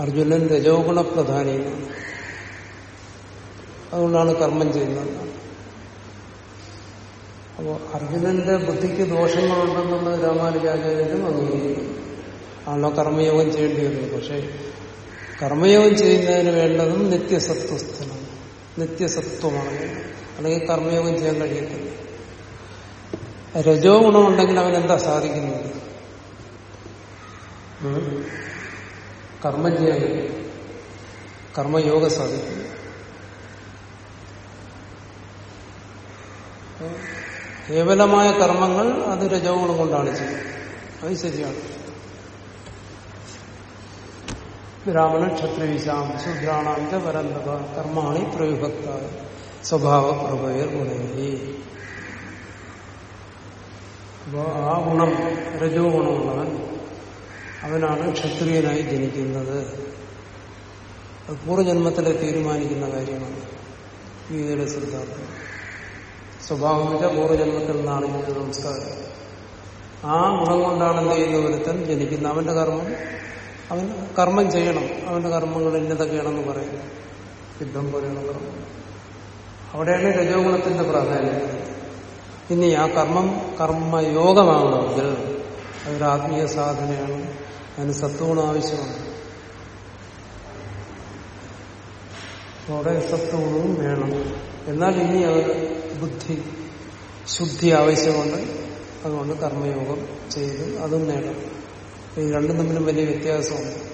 അർജുനൻ രജോഗുണ പ്രധാനിയാണ് അതുകൊണ്ടാണ് കർമ്മം ചെയ്യുന്നത്. അപ്പോൾ അർജുനന്റെ ബുദ്ധിക്ക് ദോഷങ്ങളുണ്ടെന്നുള്ളത് രാമാനുജാചാര്യനും അംഗീകരിക്കുന്നു. ആണല്ലോ കർമ്മയോഗം ചെയ്യേണ്ടി വരുന്നത്. പക്ഷെ കർമ്മയോഗം ചെയ്യുന്നതിന് വേണ്ടതും നിത്യസത്വസ്ഥനാണ്. നിത്യസത്വമാണ്. അല്ലെങ്കിൽ കർമ്മയോഗം ചെയ്യാൻ കഴിയത്തില്ല. രജോ ഗുണമുണ്ടെങ്കിൽ അവൻ എന്താ സാധിക്കുന്നത്? കർമ്മജ്ഞാനി കർമ്മയോഗ സാധിക്കുന്നു. കേവലമായ കർമ്മങ്ങൾ അത് രജോ ഗുണം കൊണ്ടാണ് ചെയ്യുന്നത്. അത് ശരിയാണ്. ബ്രാഹ്മണ ക്ഷത്രിവിശാം ശുദ്രാണാന്ത പരന്തപ കർമാണി പ്രവിഭക്ത സ്വഭാവ പ്രഭയർ ഗുണേ അപ്പോ ആ ഗുണം രജോ ഗുണമുള്ളവൻ അവനാണ് ക്ഷത്രിയനായി ജനിക്കുന്നത്. അത് പൂർവജന്മത്തിലെ തീരുമാനിക്കുന്ന കാര്യമാണ് ഗീതയുടെ സിദ്ധാന്തം. സ്വഭാവം വെച്ചാൽ പൂർവജന്മത്തിൽ നിന്നാണ് ഇതിന്റെ സംസ്കാരം. ആ ഗുണം കൊണ്ടാണ് എന്ത് ചെയ്യുന്ന ഒരുത്തൻ ജനിക്കുന്നത് അവന്റെ കർമ്മം അവൻ കർമ്മം ചെയ്യണം അവന്റെ കർമ്മങ്ങൾ ഇന്നതൊക്കെയാണെന്ന് പറയുന്നു. യുദ്ധം പോലെയുള്ള കർമ്മം. അവിടെയാണ് രജോ ഗുണത്തിന്റെ പ്രാധാന്യം. ഇനി ആ കർമ്മം കർമ്മയോഗമാകണമെങ്കിൽ അതൊരു ആത്മീയ സാധനയാണ്. അതിന് സത്വഗുണം ആവശ്യമാണ്. അവിടെ സത്വഗുണവും വേണം. എന്നാൽ ഇനി അവർ ബുദ്ധി ശുദ്ധി ആവശ്യമുണ്ട്. അതുകൊണ്ട് കർമ്മയോഗം ചെയ്ത് അതും നേടാം. ഈ രണ്ടും തമ്മിലും വലിയ വ്യത്യാസമുണ്ട്.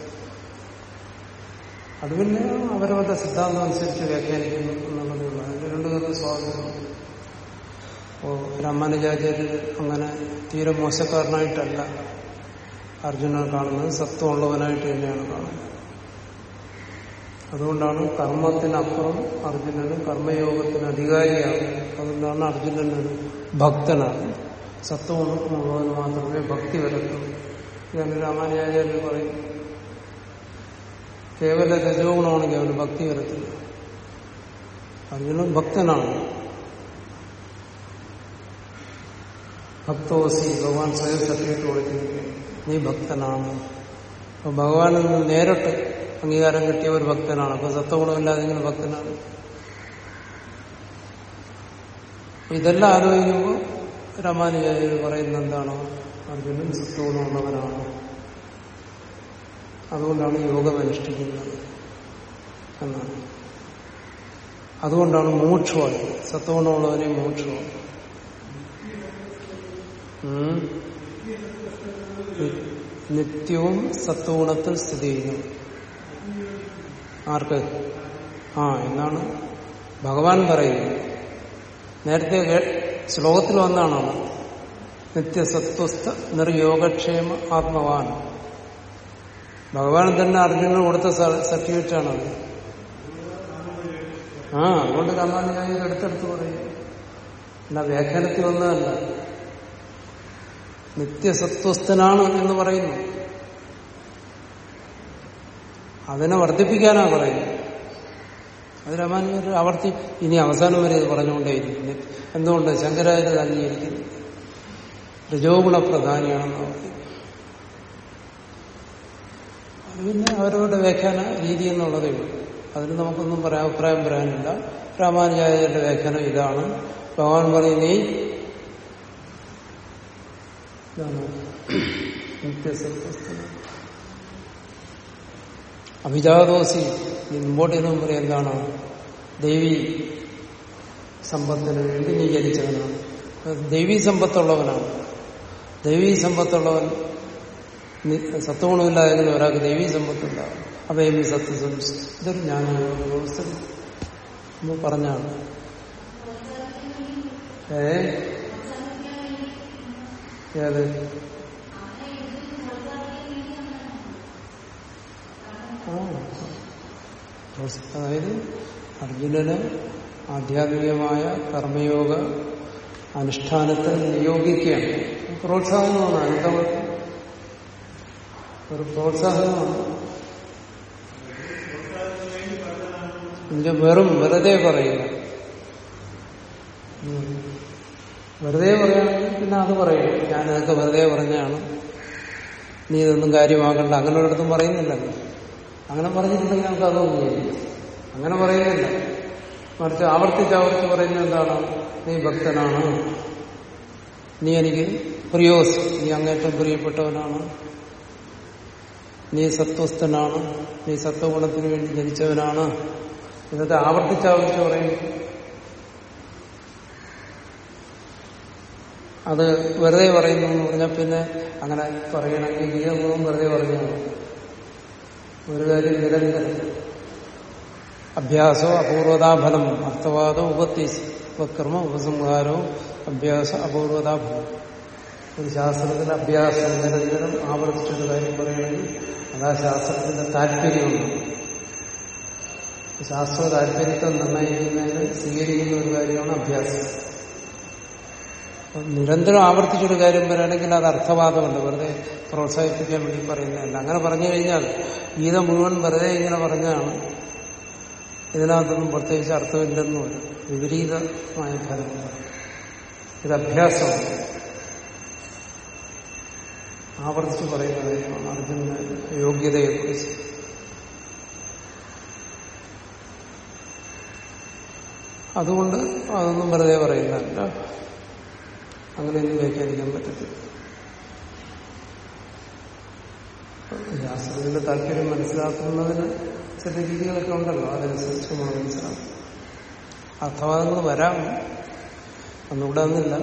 അത് പിന്നെ അവരവരുടെ സിദ്ധാന്തം അനുസരിച്ച് വ്യാഖ്യാനിക്കുന്നു എന്നുള്ളതേ ഉള്ളൂ. അതിന്റെ രണ്ടു പേർക്കും സ്വാതന്ത്ര്യം അപ്പോ രാമാനുജാചാര്യർ അങ്ങനെ തീരെ മോശക്കാരനായിട്ടല്ല അർജുനനെ കാണുന്നത് സത്വമുള്ളവനായിട്ട് തന്നെയാണ് കാണുന്നത്. അതുകൊണ്ടാണ് കർമ്മത്തിനപ്പുറം അർജുനന് കർമ്മയോഗത്തിന് അധികാരിയാണ്. അതുകൊണ്ടാണ് അർജുനനൊരു ഭക്തനാണ്. സത്വമുള്ളവന് മാത്രമേ ഭക്തി വരത്തുള്ളൂ. ഇതാണ് രാമാനുജാചാര്യർ പറയും. കേവല രജോ ഗുണമാണെങ്കിൽ അവന് ഭക്തി വരത്തില്ല. അർജുനൻ ഭക്തനാണ്. ഭക്തോസി ഭഗവാൻ സ്വയം സർട്ടിഫിക്കറ്റ് കൊടുത്തിരിക്കുകയാണ് നീ ഭക്തനാണ്. അപ്പൊ ഭഗവാനിൽ നിന്ന് നേരിട്ട് അംഗീകാരം കിട്ടിയ ഒരു ഭക്തനാണ്. അപ്പൊ സത്വഗുണമില്ലാതെ ഇങ്ങനെ ഭക്തനാണ്. ഇതെല്ലാം ആലോചിക്കുമ്പോൾ രാമാനുചാര്യർ പറയുന്നത് എന്താണോ? അർജുനൻ സത്വഗുണമുള്ളവനാണ്. അതുകൊണ്ടാണ് യോഗം അനുഷ്ഠിക്കുന്നത് എന്നാണ്. അതുകൊണ്ടാണ് മോക്ഷമായി സത്വഗുണമുള്ളവനെ മോക്ഷമാണ്. നിത്യവും സത്വഗുണത്തിൽ സ്ഥിതി ചെയ്യുന്നു. ആർക്ക്? ആ എന്നാണ് ഭഗവാൻ പറയുന്നത്. നേരത്തെ ശ്ലോകത്തിൽ വന്നാണോ നിത്യസത്വസ്ഥ നിർയോഗക്ഷേമ ആത്മവാൻ. ഭഗവാൻ തന്നെ അർജുനന് കൊടുത്ത സർട്ടിഫിക്കറ്റ് ആണത് ആ അതുകൊണ്ട് രാമാനുജായി അടുത്തടുത്ത് പറയും. അല്ല വ്യാഖ്യാനത്തിൽ വന്നതല്ല. നിത്യസത്വസ്ഥനാണ് എന്ന് പറയുന്നു. അതിനെ വർദ്ധിപ്പിക്കാനാ പറയുന്നത്. അത് രാമാനുജർ ആവർത്തി ഇനി അവസാനം വരെ ഇത് പറഞ്ഞുകൊണ്ടേയിരിക്കും എന്തുകൊണ്ട്? ശങ്കരാചാര്യ അംഗീകരിക്കുന്നു രജോഗുണ പ്രധാനിയാണെന്ന് അത് പിന്നെ അവരവരുടെ വ്യാഖ്യാന രീതി എന്നുള്ളതേ ഉള്ളൂ. അതിന് നമുക്കൊന്നും പറയാൻ അഭിപ്രായം പറയാനില്ല രാമാനുചാര്യരുടെ വ്യാഖ്യാനം ഇതാണ്. ഭഗവാൻ പറയും നീ ഇതാണ് നിത്യസത്യസ്ഥന അഭിജാതോസി നീ മുമ്പോട്ട് നമ്പർ എന്താണ്? ദേവി സമ്പത്തിന് വേണ്ടി നീകരിച്ചവനാണ് ദേവി സമ്പത്തുള്ളവനാണ്. ദൈവീ സമ്പത്തുള്ളവൻ നി- സത്വഗുണമില്ലാതെങ്കിലും ഒരാൾക്ക് ദൈവീ സമ്പത്തുണ്ടാകും അവയും സത്യസംസ് ഇതൊരു ജ്ഞാന വ്യവസ്ഥ. എന്ന് പറഞ്ഞാണ്. ഏ? ഏത് ആ. അതായത് അർജുനന് ആധ്യാത്മികമായ കർമ്മയോഗ അനുഷ്ഠാനത്തിൽ നിയോഗിക്കുകയാണ് പ്രോത്സാഹനമാണ് അനുഭവം ഒരു പ്രോത്സാഹനമാണ് ഇത് വെറും വെറുതെ പറയുക ഉം. വെറുതെ പറയുകയാണെങ്കിൽ പിന്നെ അത് പറയും. ഞാനിതൊക്കെ വെറുതെ പറഞ്ഞാണ്. നീ ഇതൊന്നും കാര്യമാക്കണ്ട. അങ്ങനെ ഒരിടത്തും പറയുന്നില്ലല്ലോ അങ്ങനെ പറഞ്ഞിട്ടുണ്ടെങ്കിൽ നമുക്ക് അതൊന്നും ചെയ്യില്ല അങ്ങനെ പറയുന്നില്ല. മറിച്ച് ആവർത്തിച്ച് ആവർത്തിച്ച് പറയുന്നത് എന്താണ്? നീ ഭക്തനാണ്. നീ എനിക്ക് പ്രിയോസ്. നീ അങ്ങേറ്റം പ്രിയപ്പെട്ടവനാണ്. നീ സത്വസ്ഥനാണ്. നീ സത്വഗുണത്തിന് വേണ്ടി ജനിച്ചവനാണ്. ഇതൊക്കെ ആവർത്തിച്ച് ആവർത്തിച്ച് പറയും. അത് വെറുതെ പറയുന്നു എന്ന് പറഞ്ഞാൽ പിന്നെ അങ്ങനെ പറയണമെങ്കിൽ ഗീത വെറുതെ പറഞ്ഞു ഒരു കാര്യം നിരന്തരം. അഭ്യാസോ അപൂർവതാഫലം അർത്ഥവാദോ ഉപത്തീസ് ഉപക്രമം ഉപസംഹാരവും അഭ്യാസ അപൂർവതാഫലം. ഒരു ശാസ്ത്രത്തിൽ അഭ്യാസം നിരന്തരം ആവർത്തിച്ചൊരു കാര്യം പറയണമെങ്കിൽ അതാ ശാസ്ത്രത്തിന്റെ താല്പര്യമുണ്ട്. ശാസ്ത്ര താല്പര്യത്തെ നിർണയിക്കുന്നതിന് സ്വീകരിക്കുന്ന ഒരു കാര്യമാണ് അഭ്യാസം. നിരന്തരം ആവർത്തിച്ചൊരു കാര്യം പറയുകയാണെങ്കിൽ അത് അർത്ഥവാദമുണ്ട്. വെറുതെ പ്രോത്സാഹിപ്പിക്കാൻ വേണ്ടി പറയുന്നതല്ല. അങ്ങനെ പറഞ്ഞു കഴിഞ്ഞാൽ ഗീത മുഴുവൻ വെറുതെ ഇങ്ങനെ പറഞ്ഞാണ്. ഇതിനകത്തൊന്നും പ്രത്യേകിച്ച് അർത്ഥമില്ലെന്ന് വിപരീതമായ ഫലം ഇത് അഭ്യാസമാണ് ആവർത്തിച്ച് പറയുന്ന കാര്യമാണ് അർജുന യോഗ്യതയെക്കുറിച്ച്. അതുകൊണ്ട് അതൊന്നും വെറുതെ പറയുന്നതല്ല. അങ്ങനെയൊന്നും വ്യാഖ്യാനിക്കാൻ പറ്റത്തില്ല. ശാസ്ത്രത്തിന്റെ താല്പര്യം മനസ്സിലാക്കുന്നതിന് ചില രീതികളൊക്കെ ഉണ്ടല്ലോ അതനുസരിച്ച് നമ്മൾ മനസ്സിലാക്കും അർത്ഥവാദങ്ങൾ വരാം ഒന്നുകൂടെ അന്നില്ല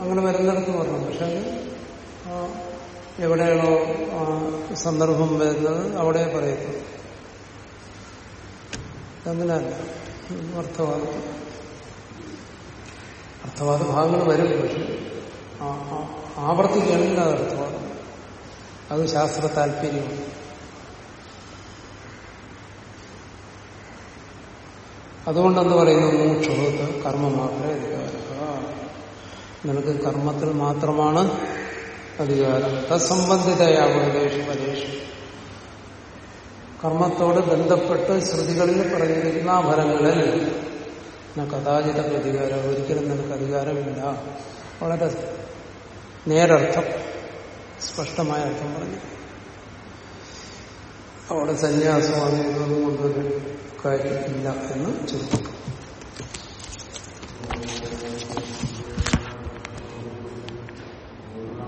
അങ്ങനെ വരുന്നിടത്ത് പറഞ്ഞു പക്ഷെ എവിടെയാണോ സന്ദർഭം വരുന്നത് അവിടെ പറയുന്നു അങ്ങനെയല്ല അർത്ഥവാദം അർത്ഥവാദ ഭാഗങ്ങൾ വരും പക്ഷെ ആവർത്തിക്കുകയാണെങ്കിൽ അത് അർത്ഥവാദം. അത് ശാസ്ത്ര താല്പര്യമാണ് അതുകൊണ്ടെന്ന് പറയുന്നു മൂക്ഷത്ത് കർമ്മം മാത്രമേ നിനക്ക് കർമ്മത്തിൽ മാത്രമാണ് അധികാരം. തത്സംബന്ധിതയാവുകേഷു പരേഷു കർമ്മത്തോട് ബന്ധപ്പെട്ട് ശ്രുതികളിൽ പറഞ്ഞിരിക്കുന്ന ആ ഫലങ്ങളിൽ കഥാചിത പ്രതികാരം ഒരിക്കലും നിനക്ക് അധികാരമില്ല. വളരെ നേരർത്ഥം സ്പഷ്ടമായ അർത്ഥം പറഞ്ഞു. അവിടെ സന്യാസം അങ്ങനെയൊന്നും കൊണ്ടൊരു കാര്യമില്ല എന്ന് ചുരുക്കം